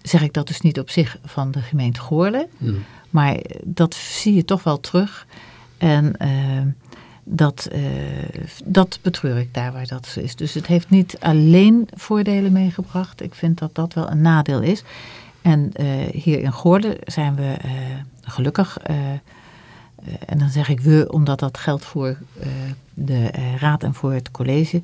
zeg ik dat dus niet op zich van de gemeente Goorlen, hmm. maar dat zie je toch wel terug. En uh, dat, dat betreur ik daar waar dat zo is. Dus het heeft niet alleen voordelen meegebracht. Ik vind dat dat wel een nadeel is. En hier in Goorlen zijn we gelukkig eh, en dan zeg ik we, omdat dat geldt voor uh, de uh, raad en voor het college,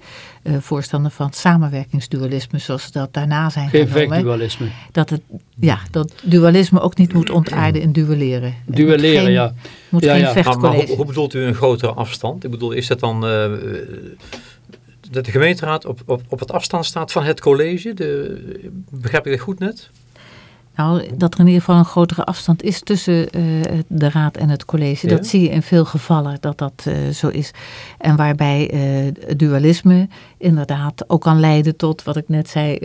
voorstander van samenwerkingsdualisme, zoals dat daarna zijn Geen vechtdualisme. Dat, het, ja, dat dualisme ook niet moet ontaarden in duelleren. Duelleren, geen, ja. Moet ja, geen ja. Maar, maar hoe, hoe, bedoelt u een grotere afstand? Ik bedoel, is dat dan dat de gemeenteraad op, op, op het afstand staat van het college? De, begrijp ik dat goed net? Nou, dat er in ieder geval een grotere afstand is tussen uh, de raad en het college. Ja. Dat zie je in veel gevallen dat dat uh, zo is. En waarbij uh, dualisme inderdaad ook kan leiden tot wat ik net zei,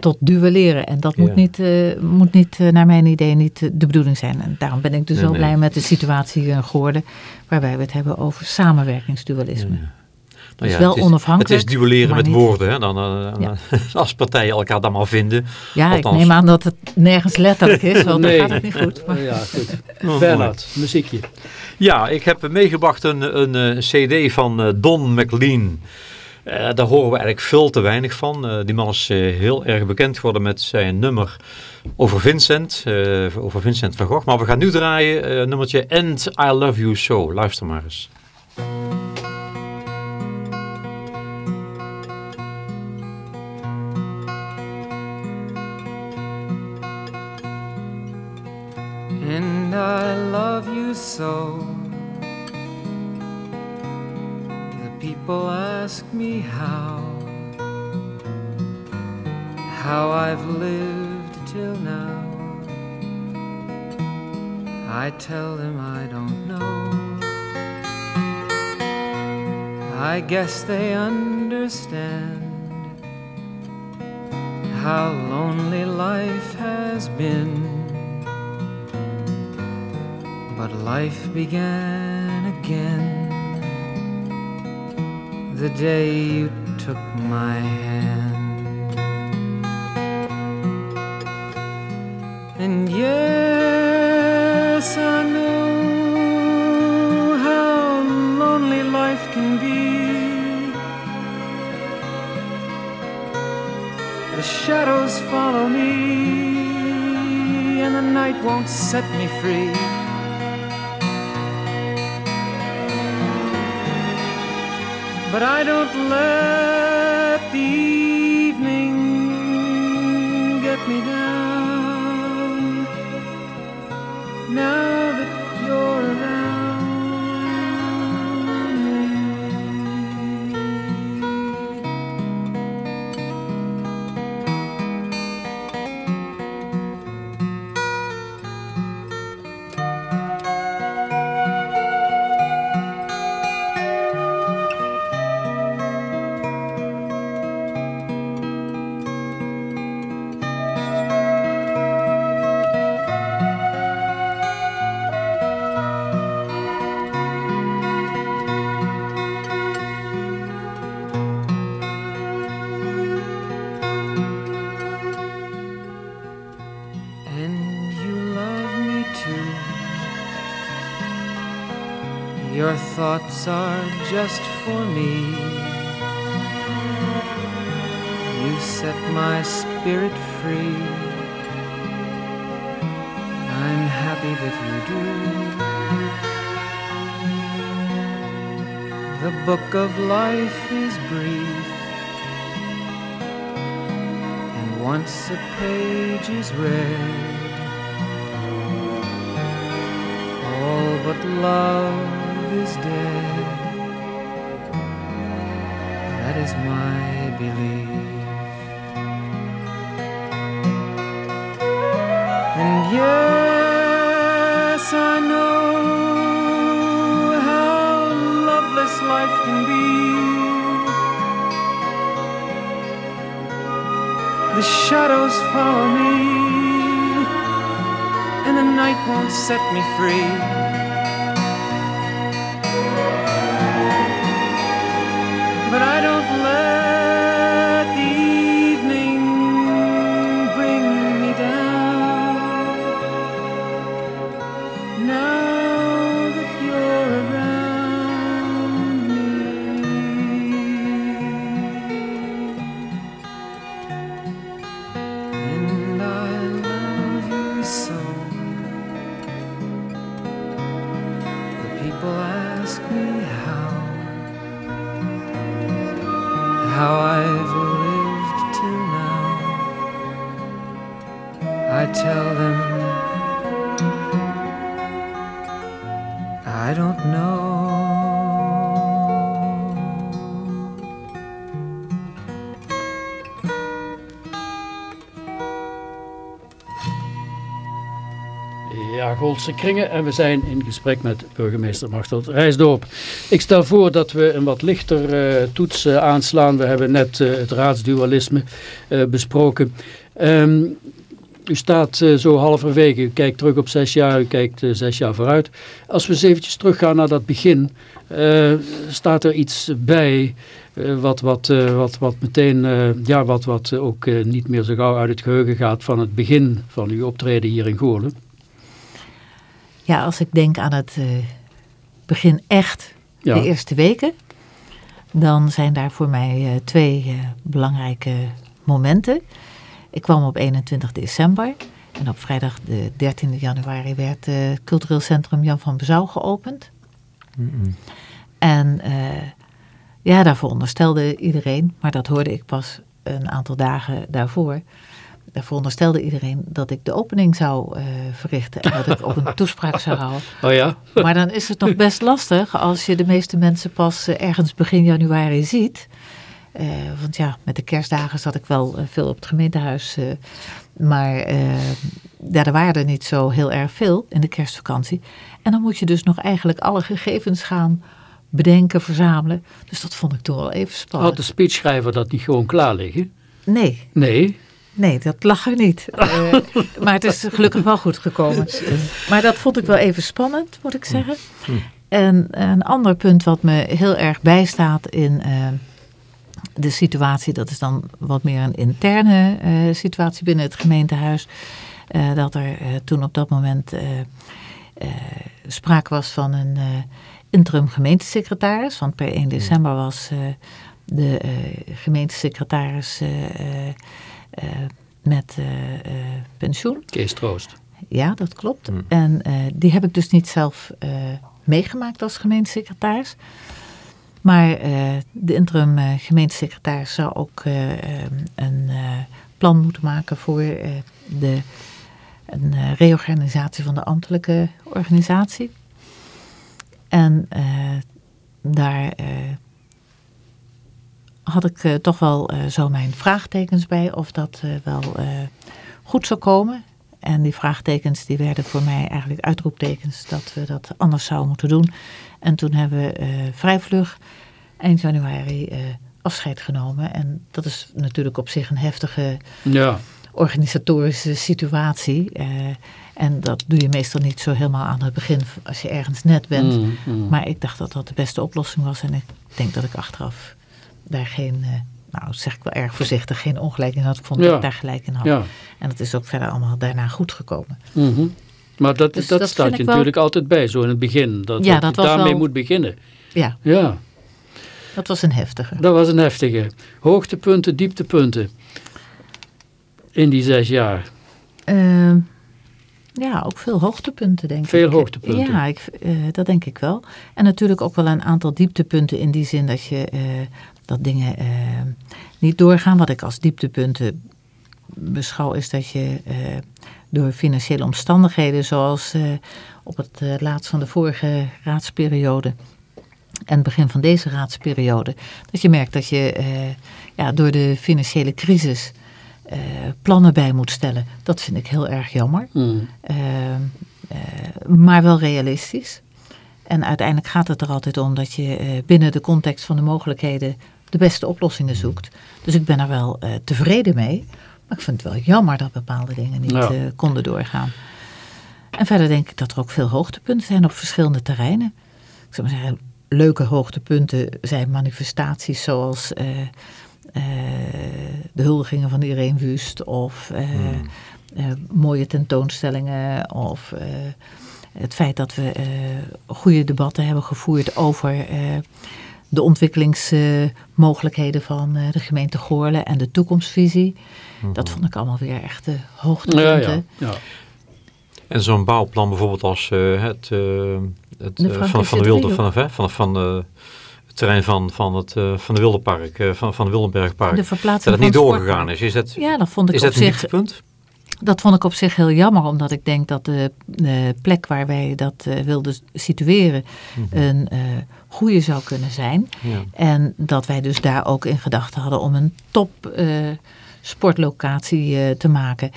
tot duelleren. En dat moet niet, moet niet naar mijn idee niet de bedoeling zijn. En daarom ben ik dus nee, wel nee. blij met de situatie hier in Goorden, waarbij we het hebben over samenwerkingsdualisme. Ja, dus ja, wel het is, onafhankelijk. Het is duelleren met niet. woorden. Hè? Dan, uh, ja. Als partijen elkaar dan maar vinden. Ja, Althans. ik neem aan dat het nergens letterlijk is, want nee. dan gaat het niet goed. Maar... Ja, goed. Oh, Bernard, muziekje. Ja, ik heb meegebracht een, een, een cd van uh, Don McLean. Uh, daar horen we eigenlijk veel te weinig van. Uh, die man is heel erg bekend geworden met zijn nummer over Vincent. over Vincent van Gogh. Maar we gaan nu draaien nummertje And I Love You So. Luister maar eens. Love you so. The people ask me how, how I've lived till now. I tell them I don't know. I guess they understand how lonely life has been. But life began again the day you took my hand. And yes, I know how lonely life can be. The shadows follow me, and the night won't set me free. But I don't let the evening get me down. Are just for me. You set my spirit free. I'm happy that you do. The book of life is brief. And once a page is read, all but love is dead. is my belief. And yes, I know how loveless life can be. The shadows follow me, and the night won't set me free. Kringen en we zijn in gesprek met burgemeester Machteld Rijsdorp. Ik stel voor dat we een wat lichter eh, toets eh, aanslaan. We hebben net eh, het raadsdualisme besproken. Ehm, u staat zo halverwege, u kijkt terug op zes jaar, u kijkt zes jaar vooruit. Als we eens eventjes teruggaan naar dat begin, staat er iets bij wat, wat, wat, wat meteen, ja, wat, wat ook niet meer zo gauw uit het geheugen gaat van het begin van uw optreden hier in Goorlen? Ja, als ik denk aan het eh, begin echt, Ja. de eerste weken, dan zijn daar voor mij eh, twee eh, belangrijke momenten. Ik kwam op 21 december en op vrijdag de 13 januari werd het cultureel centrum Jan van Bezouw geopend. En eh, ja, daarvoor onderstelde iedereen, maar dat hoorde ik pas een aantal dagen daarvoor. Daarvoor onderstelde iedereen dat ik de opening zou eh, verrichten en dat ik ook een toespraak zou houden. Oh ja? Maar dan is het nog best lastig als je de meeste mensen pas eh, ergens begin januari ziet. Eh, want ja, met de kerstdagen zat ik wel veel op het gemeentehuis. eh, maar ja, er waren er niet zo heel erg veel in de kerstvakantie. En dan moet je dus nog eigenlijk alle gegevens gaan bedenken, verzamelen. Dus dat vond ik toen wel even spannend. Had de speechschrijver dat niet gewoon klaar liggen? Nee, Nee. Nee, dat lag er niet. Eh, maar het is gelukkig wel goed gekomen. Maar dat vond ik wel even spannend, moet ik zeggen. En een ander punt wat me heel erg bijstaat in eh, de situatie, dat is dan wat meer een interne eh, situatie binnen het gemeentehuis. Eh, dat er eh, toen op dat moment eh, eh, sprake was van een eh, interim gemeentesecretaris. Want per 1 december was eh, de eh, gemeentesecretaris met eh, eh, pensioen. Kees Troost. Ja, dat klopt. En eh, die heb ik dus niet zelf eh, meegemaakt als gemeentesecretaris. Maar eh, de interim eh, gemeentesecretaris zou ook eh, eh, een eh, plan moeten maken voor eh, de een, eh, reorganisatie van de ambtelijke organisatie. En eh, daar eh, had ik eh, toch wel eh, zo mijn vraagtekens bij of dat eh, wel goed zou komen. En die vraagtekens die werden voor mij eigenlijk uitroeptekens dat we dat anders zouden moeten doen. En toen hebben we vrij vlug eind januari afscheid genomen. En dat is natuurlijk op zich een heftige Ja. organisatorische situatie. en dat doe je meestal niet zo helemaal aan het begin als je ergens net bent. Mm, mm. Maar ik dacht dat dat de beste oplossing was. En ik denk dat ik achteraf daar geen, eh, nou zeg ik wel erg voorzichtig, geen ongelijk in had. Ik vond dat ik daar gelijk in had. Ja. En dat is ook verder allemaal daarna goed gekomen. Mhm. Maar dat, Dus dat, dat staat je wel- natuurlijk altijd bij, zo in het begin. Dat, Ja, dat dat je was daarmee wel- moet beginnen. Ja, Ja, dat was een heftige. dat was een heftige. Hoogtepunten, dieptepunten. In die zes jaar. Ehm, ja, ook veel hoogtepunten denk ik. Veel hoogtepunten. Ja, ik, eh, dat denk ik wel. En natuurlijk ook wel een aantal dieptepunten in die zin dat je eh, dat dingen eh, niet doorgaan. Wat ik als dieptepunten beschouw is dat je eh, door financiële omstandigheden, zoals eh, op het laatst van de vorige raadsperiode, en het begin van deze raadsperiode, dat je merkt dat je ja, door de financiële crisis plannen bij moet stellen. Dat vind ik heel erg jammer, Mm. Eh, eh, maar wel realistisch. En uiteindelijk gaat het er altijd om dat je binnen de context van de mogelijkheden de beste oplossingen zoekt. Dus ik ben er wel eh, tevreden mee. Maar ik vind het wel jammer dat bepaalde dingen niet Ja. eh, konden doorgaan. En verder denk ik dat er ook veel hoogtepunten zijn op verschillende terreinen. Ik zou maar zeggen, leuke hoogtepunten zijn manifestaties zoals eh, de huldigingen van Irene Wust of eh, mooie tentoonstellingen of het feit dat we goede debatten hebben gevoerd over de ontwikkelingsmogelijkheden van eh, de gemeente Goorlen en de toekomstvisie. Dat vond ik allemaal weer echte Ja, hoogtepunten. ja, ja. En zo'n bouwplan bijvoorbeeld als eh, het, eh, het De van, van de wilde van, van, van, van eh, het terrein van, van het eh, van de Wildepark, eh, van, van de Wildenbergpark. De dat verplaatsing het niet doorgegaan is. Is dat, Ja, dat vond ik is op dat een zich? Dat vond ik op zich heel jammer, omdat ik denk dat de, de plek waar wij dat eh, wilden situeren een eh goede zou kunnen zijn. Ja. En dat wij dus daar ook in gedachten hadden om een top eh, sportlocatie te maken.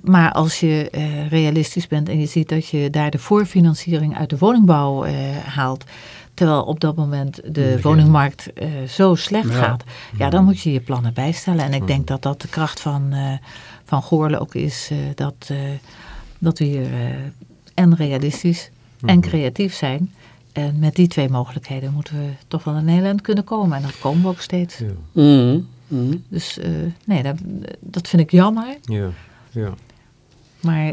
Maar als je realistisch bent en je ziet dat je daar de voorfinanciering uit de woningbouw haalt. Terwijl op dat moment de woningmarkt zo slecht Ja. gaat. Ja, dan moet je je plannen bijstellen. En ik denk dat dat de kracht van, van Goorlen ook is. eh, dat, eh, dat we hier eh, en realistisch en creatief zijn. En met die twee mogelijkheden moeten we toch wel een heel eind kunnen komen. En dat komen we ook steeds. Ja. Mm, mm. Dus eh, nee, dat, dat vind ik jammer. Ja. Ja. Maar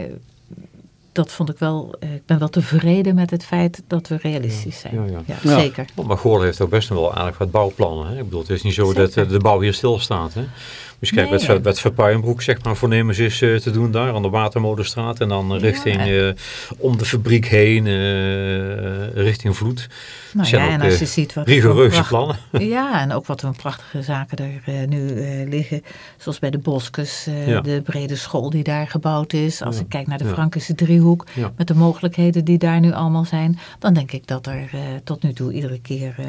dat vond ik wel, eh, ik ben wel tevreden met het feit dat we realistisch zijn. Ja, ja. Ja. zeker. Maar Goorlen heeft ook best wel aardig wat bouwplannen. Hè? Ik bedoel, het is niet zo Zeker. dat de bouw hier stilstaat. Hè? Dus kijk, Nee, Verpuienbroek zeg maar voornemens is eh, te doen daar aan de Watermolenstraat. En dan eh, richting, en- eh, om de fabriek heen, eh, richting Vloed. Nou zijn ja, ook, en als je ziet wat Rigoureuze pracht- plannen. Ja, en ook wat voor prachtige zaken er eh, nu eh, liggen. Zoals bij de Boskes, eh, Ja. de brede school die daar gebouwd is. Als Ja. ik kijk naar de Ja. Frankische driehoek, Ja. met de mogelijkheden die daar nu allemaal zijn. Dan denk ik dat er eh, tot nu toe iedere keer eh,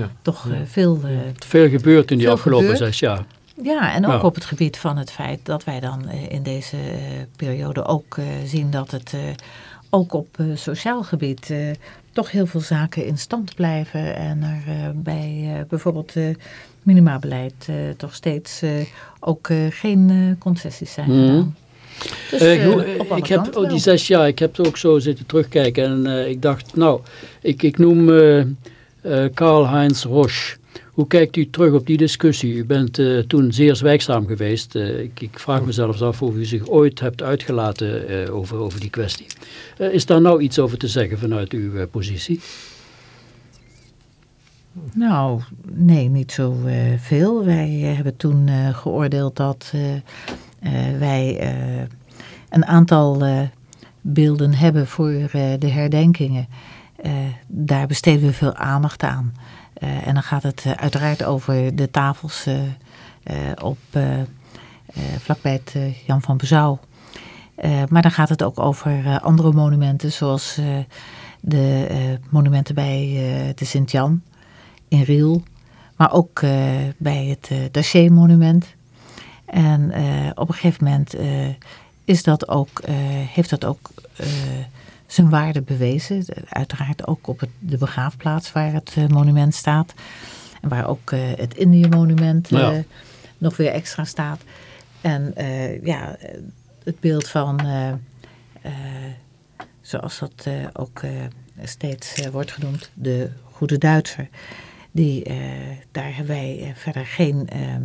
Ja. toch veel... eh, Veel gebeurd in die afgelopen zes jaar. Ja, en ook Ja. op het gebied van het feit dat wij dan eh, in deze eh, periode ook eh, zien dat het eh, ook op sociaal gebied eh, toch heel veel zaken in stand blijven. En er eh, bij eh, bijvoorbeeld eh minimabeleid eh, toch steeds eh, ook eh, geen eh, concessies zijn Mhm. gedaan. Dus, ik heb oh, die zes jaar, ik heb het ook zo zitten terugkijken en eh, ik dacht, nou, ik, ik noem eh, eh, Karl-Heinz Roche. Hoe kijkt u terug op die discussie? U bent eh, toen zeer zwijgzaam geweest. Eh, ik, ik vraag me zelfs af of u zich ooit hebt uitgelaten eh, over, over die kwestie. Is daar nou iets over te zeggen vanuit uw positie? Nou, nee, niet zo veel. Wij hebben toen geoordeeld dat wij een aantal beelden hebben voor de herdenkingen. Daar besteden we veel aandacht aan. Eh, en dan gaat het eh, uiteraard over de tafels eh, op, vlakbij het Jan van Bezouw. Maar dan gaat het ook over andere monumenten, zoals de monumenten bij de Sint-Jan in Riel, maar ook bij het uh, Dacier-monument. En op een gegeven moment is dat ook, heeft dat ook zijn waarde bewezen. Uiteraard ook op het, de begraafplaats waar het uh, monument staat. En waar ook uh, het Indië-monument ja. nog weer extra staat. En ja, het beeld van, zoals dat ook steeds wordt genoemd, de goede Duitser. Die, daar hebben wij verder geen, uh,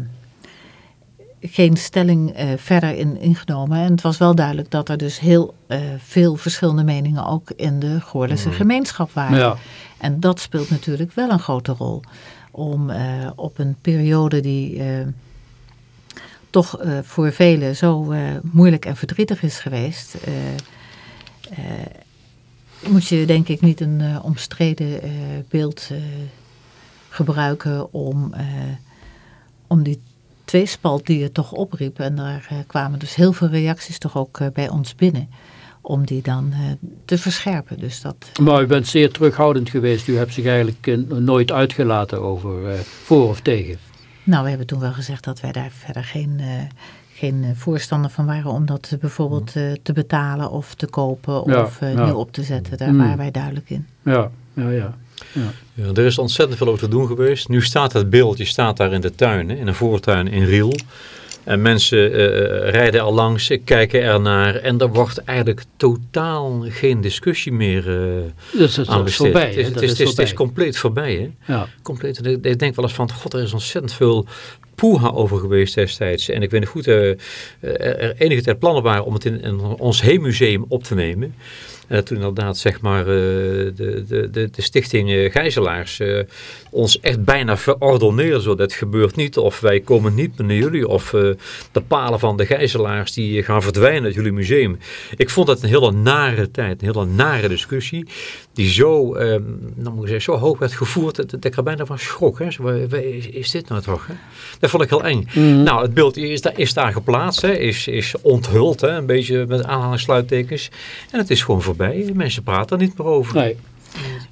geen stelling uh, verder in ingenomen. En het was wel duidelijk dat er dus heel uh, veel verschillende meningen ook in de Goorlense mm. gemeenschap waren. Ja. En dat speelt natuurlijk wel een grote rol. Om uh, op een periode die toch voor velen zo moeilijk en verdrietig is geweest moet je denk ik niet een uh, omstreden uh, beeld uh, gebruiken om, om die tweespalt die het toch opriep. En daar kwamen dus heel veel reacties toch ook bij ons binnen. om die dan eh, te verscherpen. Dus dat, Maar u bent zeer terughoudend geweest. U hebt zich eigenlijk eh, nooit uitgelaten over eh, voor of tegen. nou, we hebben toen wel gezegd dat wij daar verder geen, eh, geen eh, voorstander van waren om dat eh, bijvoorbeeld eh, te betalen of te kopen Ja, of eh, ja. nieuw op te zetten. Daar Mm. waren wij duidelijk in. Ja, ja, ja. Ja, er is ontzettend veel over te doen geweest. Nu staat het beeldje staat daar in de tuin, in een voortuin in Riel. En mensen eh, rijden er langs, kijken ernaar. En er wordt eigenlijk totaal geen discussie meer eh Dus aan besteed. voorbij. het, is, het, dat is, is het, is, het is voorbij. compleet voorbij. Hè? Ja. Compleet. Ik, ik denk wel eens van, god, er is ontzettend veel poeha over geweest destijds. En ik weet nog goed, eh, eh, er, er enige tijd plannen waren om het in, in ons heemuseum op te nemen. En toen inderdaad, zeg maar, eh, de, de, de, de stichting eh, Gijzelaars eh, ons echt bijna verordoneerde. Zo, dat gebeurt niet, of wij komen niet meer naar jullie. Of eh, de palen van de Gijzelaars die gaan verdwijnen uit jullie museum. Ik vond dat een hele nare tijd, een hele nare discussie. Die zo, eh, nou moet ik zeggen, zo hoog werd gevoerd dat, dat ik er bijna van schrok. Hè. Zo, wa- is, dit nou toch? Hè? Dat vond ik heel eng. Mhm. Nou, het beeld is daar, is daar geplaatst, hè, is, is onthuld, hè, een beetje met aanhalingsluittekens. En het is gewoon voorbij. Mensen praten er niet meer over. Nee.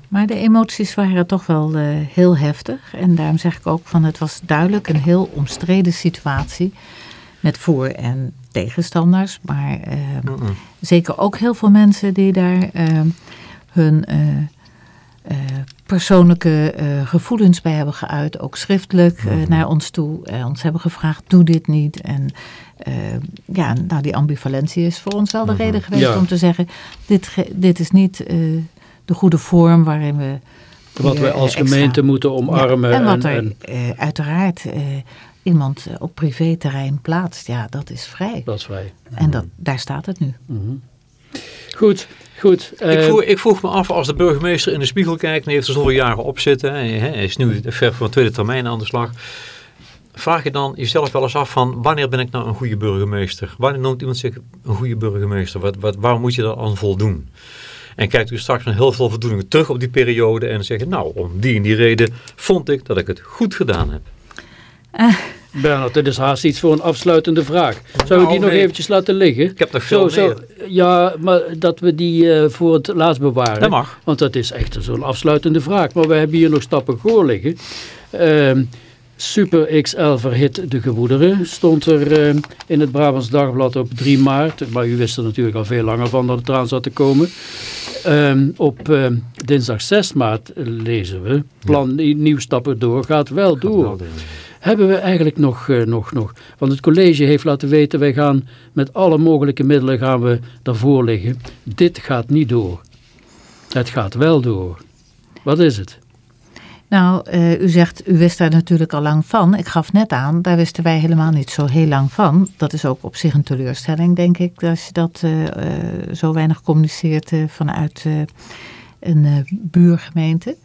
Maar de emoties waren toch wel eh, heel heftig. En daarom zeg ik ook van het was duidelijk een heel omstreden situatie. Met voor- en tegenstanders. Maar eh, Mm-mm. zeker ook heel veel mensen die daar eh, hun eh, eh, persoonlijke eh, gevoelens bij hebben geuit. Ook schriftelijk naar ons toe. Eh, ons hebben gevraagd, doe dit niet. En eh, ja, nou die ambivalentie is voor ons wel de reden geweest Ja. om te zeggen... dit, dit is niet eh, de goede vorm waarin we... Wat we eh, als extra- gemeente moeten omarmen. Ja, en wat en, er en- eh, uiteraard eh, iemand op privéterrein plaatst, ja, dat is vrij. dat is vrij. En dat, daar staat het nu. Mhm. Goed, goed. Ik, vroeg, ik vroeg me af, als de burgemeester in de spiegel kijkt en heeft er zoveel jaren op zitten, hè, hij is nu ver een tweede termijn aan de slag, vraag je dan jezelf wel eens af van, wanneer ben ik nou een goede burgemeester? Wanneer noemt iemand zich een goede burgemeester? Wat, wat, waar moet je dan aan voldoen? En kijkt u straks met heel veel voldoening terug op die periode en zeggen, nou, om die en die reden vond ik dat ik het goed gedaan heb. Bernard, dit is haast iets voor een afsluitende vraag. Zou Nou, ik die nog nee. eventjes laten liggen? Ik heb nog veel Zo, zo, meer. ja, maar dat we die eh, voor het laatst bewaren. Dat mag. Want dat is echt zo'n afsluitende vraag. Maar we hebben hier nog stappen voor liggen. Ehm, Super XL verhit de gemoederen. Stond er eh, in het Brabants Dagblad op 3 maart. Maar u wist er natuurlijk al veel langer van dat het eraan zat te komen. Ehm, op eh, dinsdag 6 maart lezen we. Plan nieuw stappen door gaat wel door. Hebben we eigenlijk nog, eh, nog, nog. Want het college heeft laten weten, wij gaan met alle mogelijke middelen gaan we daarvoor liggen. Dit gaat niet door. Het gaat wel door. Wat is het? Nou, eh, u zegt, u wist daar natuurlijk al lang van. Ik gaf net aan, daar wisten wij helemaal niet zo heel lang van. Dat is ook op zich een teleurstelling, denk ik, als je dat eh, eh, zo weinig communiceert eh, vanuit eh, een eh, buurgemeente.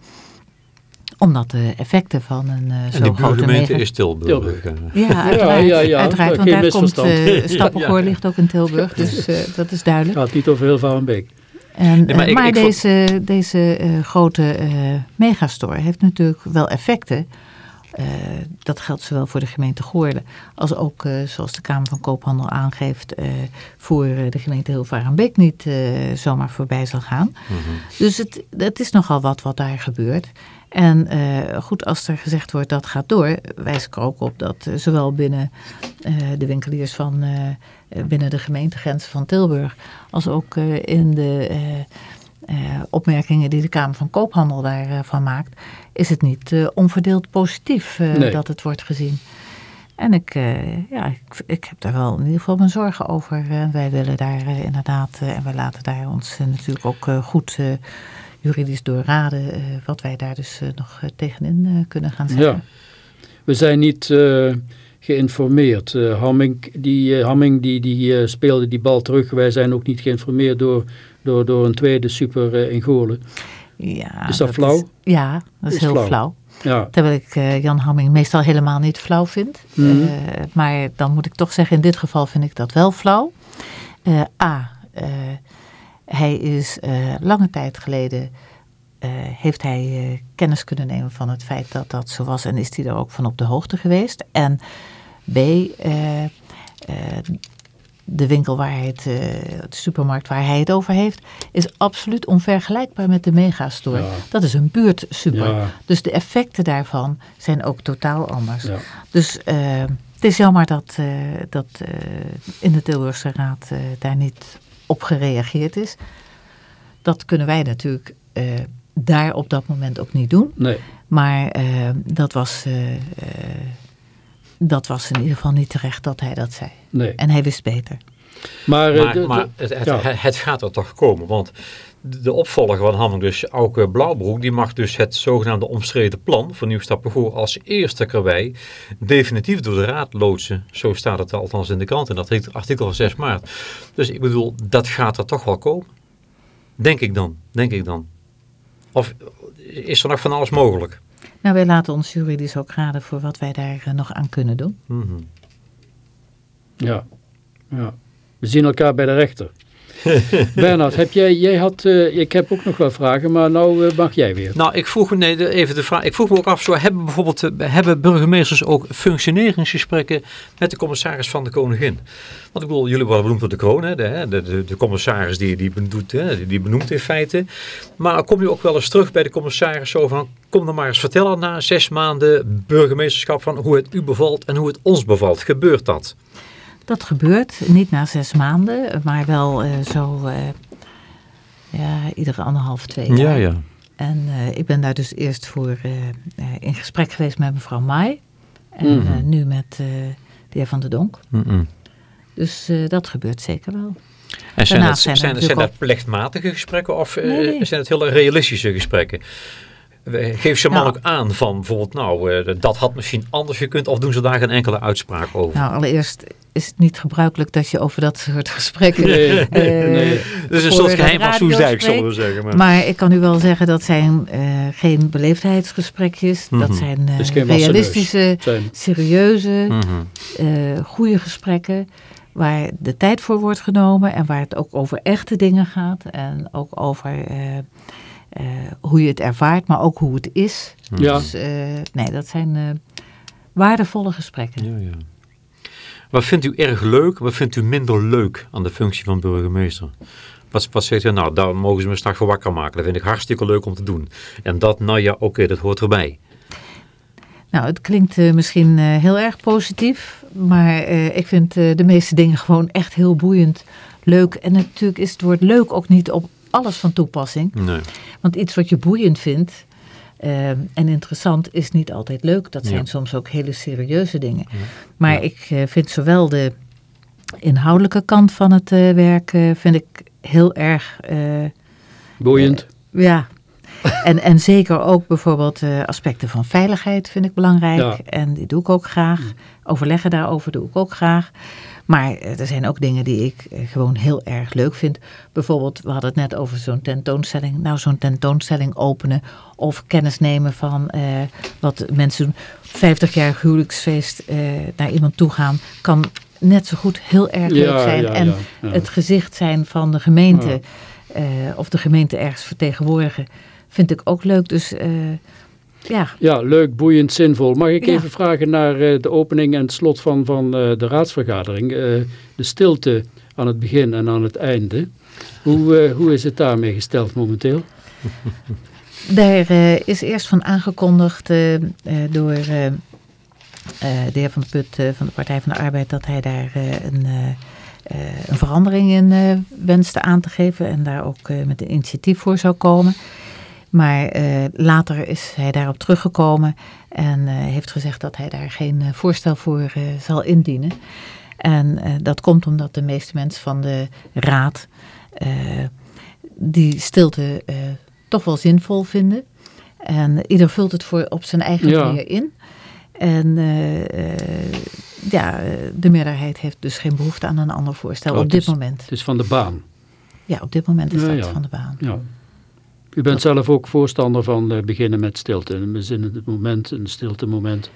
Omdat de effecten van een eh En zo grote buurgemeente mega... is Tilburg. Tilburg. Ja, uiteraard. ja, ja, uiteraard want daar komt eh Ja, ja. ligt ook in Tilburg, dus eh, dat is duidelijk. Het gaat niet over heel Valenbeek. Nee, maar eh, ik- maar ik vond- deze, deze eh, grote eh, megastore heeft natuurlijk wel effecten. Dat geldt zowel voor de gemeente Goorlen als ook, zoals de Kamer van Koophandel aangeeft, voor de gemeente Hilvarenbeek niet zomaar voorbij zal gaan. Mhm. Dus het, het is nogal wat wat daar gebeurt. En eh, goed, als er gezegd wordt dat gaat door, wijs ik er ook op dat eh, zowel binnen eh, de winkeliers van binnen de gemeentegrenzen van Tilburg, als ook in de opmerkingen die de Kamer van Koophandel daarvan maakt, is het niet onverdeeld positief Nee. dat het wordt gezien. En ik, ja, ik, ik heb daar wel in ieder geval mijn zorgen over. Wij willen daar inderdaad, en wij laten daar ons natuurlijk ook goed juridisch doorraden, eh, wat wij daar dus eh, nog eh, tegenin kunnen gaan zeggen. Ja. We zijn niet geïnformeerd. Hamming, die, Hamming die, die speelde die bal terug. Wij zijn ook niet geïnformeerd door, door, door een tweede super in Goorlen. Ja, Is dat flauw? ja, dat is, Is heel flauw. flauw. Ja, Terwijl ik Jan Hamming meestal helemaal niet flauw vind. Eh, maar dan moet ik toch zeggen, in dit geval vind ik dat wel flauw. A, hij is eh, lange tijd geleden, eh, heeft hij eh, kennis kunnen nemen van het feit dat dat zo was. En is hij er ook van op de hoogte geweest. En B, de winkel waar hij het, de supermarkt waar hij het over heeft, is absoluut onvergelijkbaar met de megastore. Ja. Dat is een buurtsuper. Ja. Dus de effecten daarvan zijn ook totaal anders. Ja. Dus het is jammer dat, dat in de Tilburgse Raad daar niet op gereageerd is. Dat kunnen wij natuurlijk eh, daar op dat moment ook niet doen. Nee. Maar eh, dat, was, eh, eh, dat was in ieder geval niet terecht dat hij dat zei. nee. En hij wist beter. Maar, eh, Maar, de- de- maar het, het, ja. het gaat er toch komen, want de opvolger van Hamming, dus Auke Blauwbroek, die mag dus het zogenaamde omstreden plan voor Nieuw Stappengoor als eerste karwei definitief door de raad loodsen. Zo staat het althans in de krant in dat artikel- artikel van 6 maart. Dus ik bedoel, dat gaat er toch wel komen. Denk ik dan, denk ik dan. Of is er nog van alles mogelijk? Nou, wij laten ons juridisch ook raden voor wat wij daar eh, nog aan kunnen doen. Mhm. Ja. ja. We zien elkaar bij de rechter. Bernard, heb jij, jij had, eh, ik heb ook nog wel vragen, maar nou eh, mag jij weer. Nou, ik vroeg nee, even de vraag. Ik vroeg me ook af, zo, hebben bijvoorbeeld eh, hebben burgemeesters ook functioneringsgesprekken met de commissaris van de koningin? Want ik bedoel, jullie worden benoemd door de kroon, hè, de, de, commissaris die, die, benoemt, hè, die- die benoemt in feite. Maar kom je ook wel eens terug bij de commissaris zo van, kom dan maar eens vertellen na zes maanden burgemeesterschap van hoe het u bevalt en hoe het ons bevalt. Gebeurt dat? Dat gebeurt, niet na zes maanden, maar wel eh, zo eh, ja, iedere anderhalf, twee jaar. ja. En eh, ik ben daar dus eerst voor in gesprek geweest met mevrouw Mai. En Mhm. nu met de heer Van der Donk. Mm-mm. Dus dat gebeurt zeker wel. En zijn, het, zijn zijn, zijn, natuurlijk dat plechtmatige gesprekken of Nee, nee. zijn het hele realistische gesprekken? Eh, Geef ze man Nou. ook aan van bijvoorbeeld, nou, eh, dat had misschien anders gekund of doen ze daar geen enkele uitspraak over? Nou, allereerst is het niet gebruikelijk dat je over dat soort gesprekken... Nee, eh, nee. dus een voor soort geheim van Soesdijk, zullen we zeggen. Maar. Maar ik kan u wel zeggen, dat zijn eh, geen beleefdheidsgesprekjes. Mhm. Dat zijn eh, Dus geen realistische, Zijn, serieuze, Mhm. eh goede gesprekken. Waar de tijd voor wordt genomen en waar het ook over echte dingen gaat. En ook over eh, eh, hoe je het ervaart, maar ook hoe het is. ja. Dus eh, nee, dat zijn eh, waardevolle gesprekken. Ja, ja. Wat vindt u erg leuk, wat vindt u minder leuk aan de functie van burgemeester? Wat, wat zegt u, nou, daar mogen ze me straks voor wakker maken. Dat vind ik hartstikke leuk om te doen. En dat, nou ja, oké, dat hoort erbij. Nou, het klinkt misschien heel erg positief, maar ik vind de meeste dingen gewoon echt heel boeiend, leuk. En natuurlijk is het woord leuk ook niet op alles van toepassing. Nee. Want iets wat je boeiend vindt eh, en interessant is niet altijd leuk. Dat zijn Ja. soms ook hele serieuze dingen. Maar ik eh, vind zowel de inhoudelijke kant van het eh, werk vind ik heel erg eh, boeiend. ja. En, en zeker ook bijvoorbeeld eh, aspecten van veiligheid vind ik belangrijk. Ja. En die doe ik ook graag. Overleggen daarover doe ik ook graag. Maar er zijn ook dingen die ik eh, gewoon heel erg leuk vind. Bijvoorbeeld, we hadden het net over zo'n tentoonstelling. Nou, zo'n tentoonstelling openen of kennis nemen van eh, wat mensen doen. 50 jaar huwelijksfeest eh, naar iemand toe gaan kan net zo goed heel erg leuk Ja, zijn. ja, en ja, het gezicht zijn van de gemeente eh, of de gemeente ergens vertegenwoordigen, vind ik ook leuk. Dus ja, Ja, leuk, boeiend, zinvol. Mag ik Ja. even vragen naar eh, de opening en het slot van, van eh, de raadsvergadering? Eh, de stilte aan het begin en aan het einde. Hoe, hoe is het daarmee gesteld momenteel? daar is eerst van aangekondigd door de heer Van der Put van de Partij van de Arbeid dat hij daar een, een verandering in wenste aan te geven en daar ook met een initiatief voor zou komen. Maar eh, later is hij daarop teruggekomen en eh, heeft gezegd dat hij daar geen eh, voorstel voor zal indienen. En dat komt omdat de meeste mensen van de raad die stilte toch wel zinvol vinden. En ieder vult het voor op zijn eigen Ja. manier in. En ja, de meerderheid heeft dus geen behoefte aan een ander voorstel Oh, op dit is- moment. Het is van de baan. Ja, op dit moment is Ja, dat ja. van de baan. Ja. U bent zelf ook voorstander van eh, beginnen met stilte. Een bezinnend moment, een stilte moment.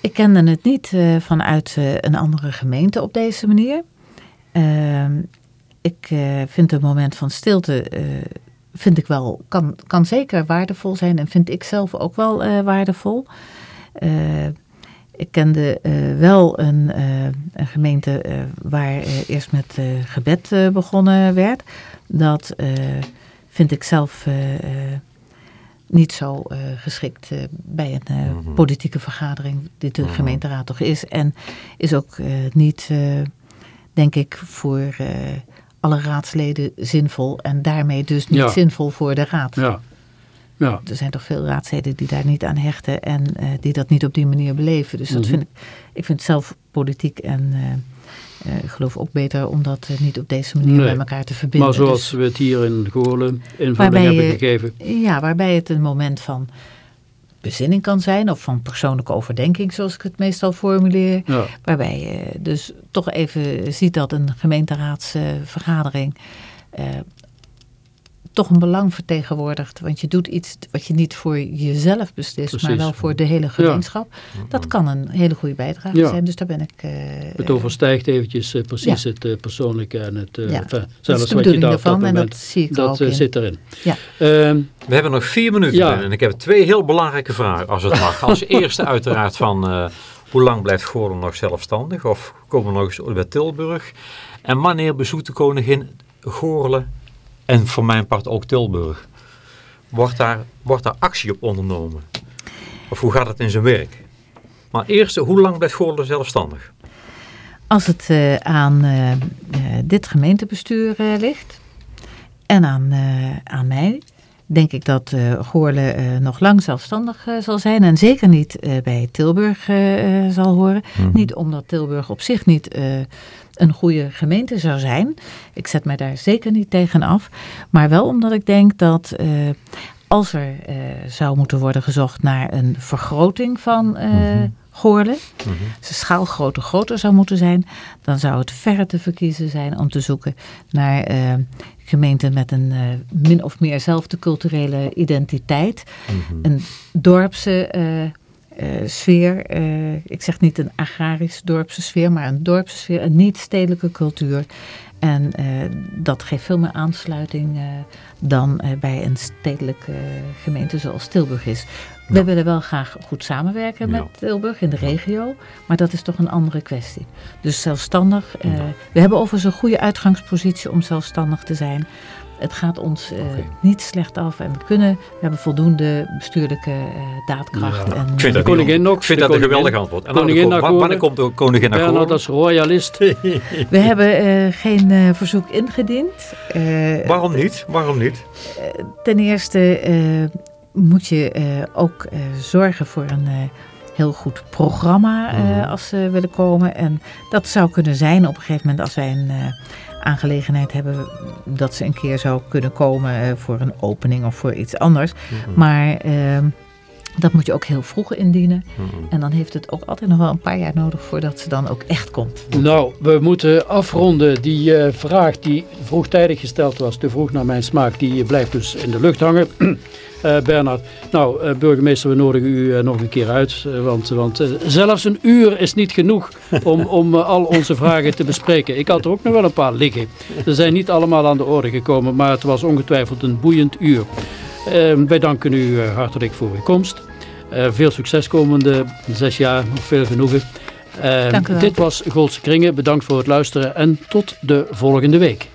Ik kende het niet eh, vanuit eh, een andere gemeente op deze manier. Ehm, ik vind een moment van stilte vind ik wel, kan, kan zeker waardevol zijn en vind ik zelf ook wel waardevol. Ik kende wel een, een gemeente waar eerst met gebed begonnen werd. Dat vind ik zelf eh, eh, niet zo eh, geschikt bij een Mhm. politieke vergadering die de Mhm. gemeenteraad toch is. En is ook niet, denk ik, voor alle raadsleden zinvol. En daarmee dus niet Ja. zinvol voor de raad. Ja. Ja. Er zijn toch veel raadsleden die daar niet aan hechten en die dat niet op die manier beleven. Dus dat Mhm. vind ik, ik vind zelf politiek en ik geloof ook beter om dat eh, niet op deze manier Nee. bij elkaar te verbinden. Maar zoals Dus- we het hier in Goorlen invulling hebben gegeven. ja, waarbij het een moment van bezinning kan zijn of van persoonlijke overdenking, zoals ik het meestal formuleer. Ja. Waarbij je dus toch even ziet dat een gemeenteraadsvergadering eh, toch een belang vertegenwoordigt. Want je doet iets wat je niet voor jezelf beslist, maar wel voor de hele gemeenschap. Dat kan een hele goede bijdrage Ja. zijn. Dus daar ben ik... eh, Het overstijgt eventjes eh, precies Ja. het eh, persoonlijke en het eh, Ja, enfin, dat is zelfs de wat je bedoeling daar op dat daarvan en moment, dat zie ik dat zit erin. Ja. Ehm, We hebben nog vier minuten en ik heb twee heel belangrijke vragen, als het mag. Als eerste uiteraard van, eh, hoe lang blijft Goorlen nog zelfstandig? Of komen we nog eens bij Tilburg? En wanneer bezoekt de koningin Goorlen en voor mijn part ook Tilburg? Wordt daar, wordt daar actie op ondernomen? Of hoe gaat het in zijn werk? Maar eerst, hoe lang blijft Goorlen zelfstandig? Als het eh, aan eh, eh, dit gemeentebestuur ligt en aan, aan mij, denk ik dat eh Goorle nog lang zelfstandig zal zijn. En zeker niet bij Tilburg zal horen. Niet omdat Tilburg op zich niet een goede gemeente zou zijn. Ik zet mij daar zeker niet tegen af. Maar wel omdat ik denk dat eh, als er eh, zou moeten worden gezocht naar een vergroting van eh Goorle, als de schaalgrootte groter zou moeten zijn, dan zou het verre te verkiezen zijn om te zoeken naar gemeenten met een min of meer zelfde culturele identiteit. Een dorpse sfeer, eh, ik zeg niet een agrarisch dorpse sfeer, maar een dorpse sfeer, een niet-stedelijke cultuur. En eh, dat geeft veel meer aansluiting eh, dan eh, bij een stedelijke eh, gemeente zoals Tilburg is. We willen wel graag goed samenwerken Ja. met Tilburg in de regio, maar dat is toch een andere kwestie. Dus zelfstandig, eh, we hebben overigens een goede uitgangspositie om zelfstandig te zijn. Het gaat ons eh, niet slecht af en we kunnen, we hebben voldoende bestuurlijke eh, daadkracht. Ja. en, Ik vind eh, dat, koningin nog, ik vind de dat een geweldig antwoord. En dan Koningin de wanneer komt de koningin naar Bernard Goorlen? als royalist. We hebben eh, geen eh, verzoek ingediend. Eh, Waarom niet? Waarom niet? Ten eerste eh, moet je eh, ook eh, zorgen voor een eh, heel goed programma eh, Mhm. als ze willen komen. En dat zou kunnen zijn op een gegeven moment als wij een eh, aangelegenheid hebben dat ze een keer zou kunnen komen eh, voor een opening of voor iets anders. Mhm. Maar ehm, dat moet je ook heel vroeg indienen. Mhm. En dan heeft het ook altijd nog wel een paar jaar nodig voordat ze dan ook echt komt. Nou, we moeten afronden. Die vraag die vroegtijdig gesteld was, te vroeg naar mijn smaak, die blijft dus in de lucht hangen. Eh Bernard, nou eh, burgemeester, we nodigen u eh, nog een keer uit. want want zelfs een uur is niet genoeg om, om al onze vragen te bespreken. Ik had er ook nog wel een paar liggen. Ze zijn niet allemaal aan de orde gekomen, maar het was ongetwijfeld een boeiend uur. Eh, wij danken u hartelijk voor uw komst. Eh, veel succes komende zes jaar, nog veel genoegen. Eh, Dank u wel. dit was Goldse Kringen. Bedankt voor het luisteren en tot de volgende week.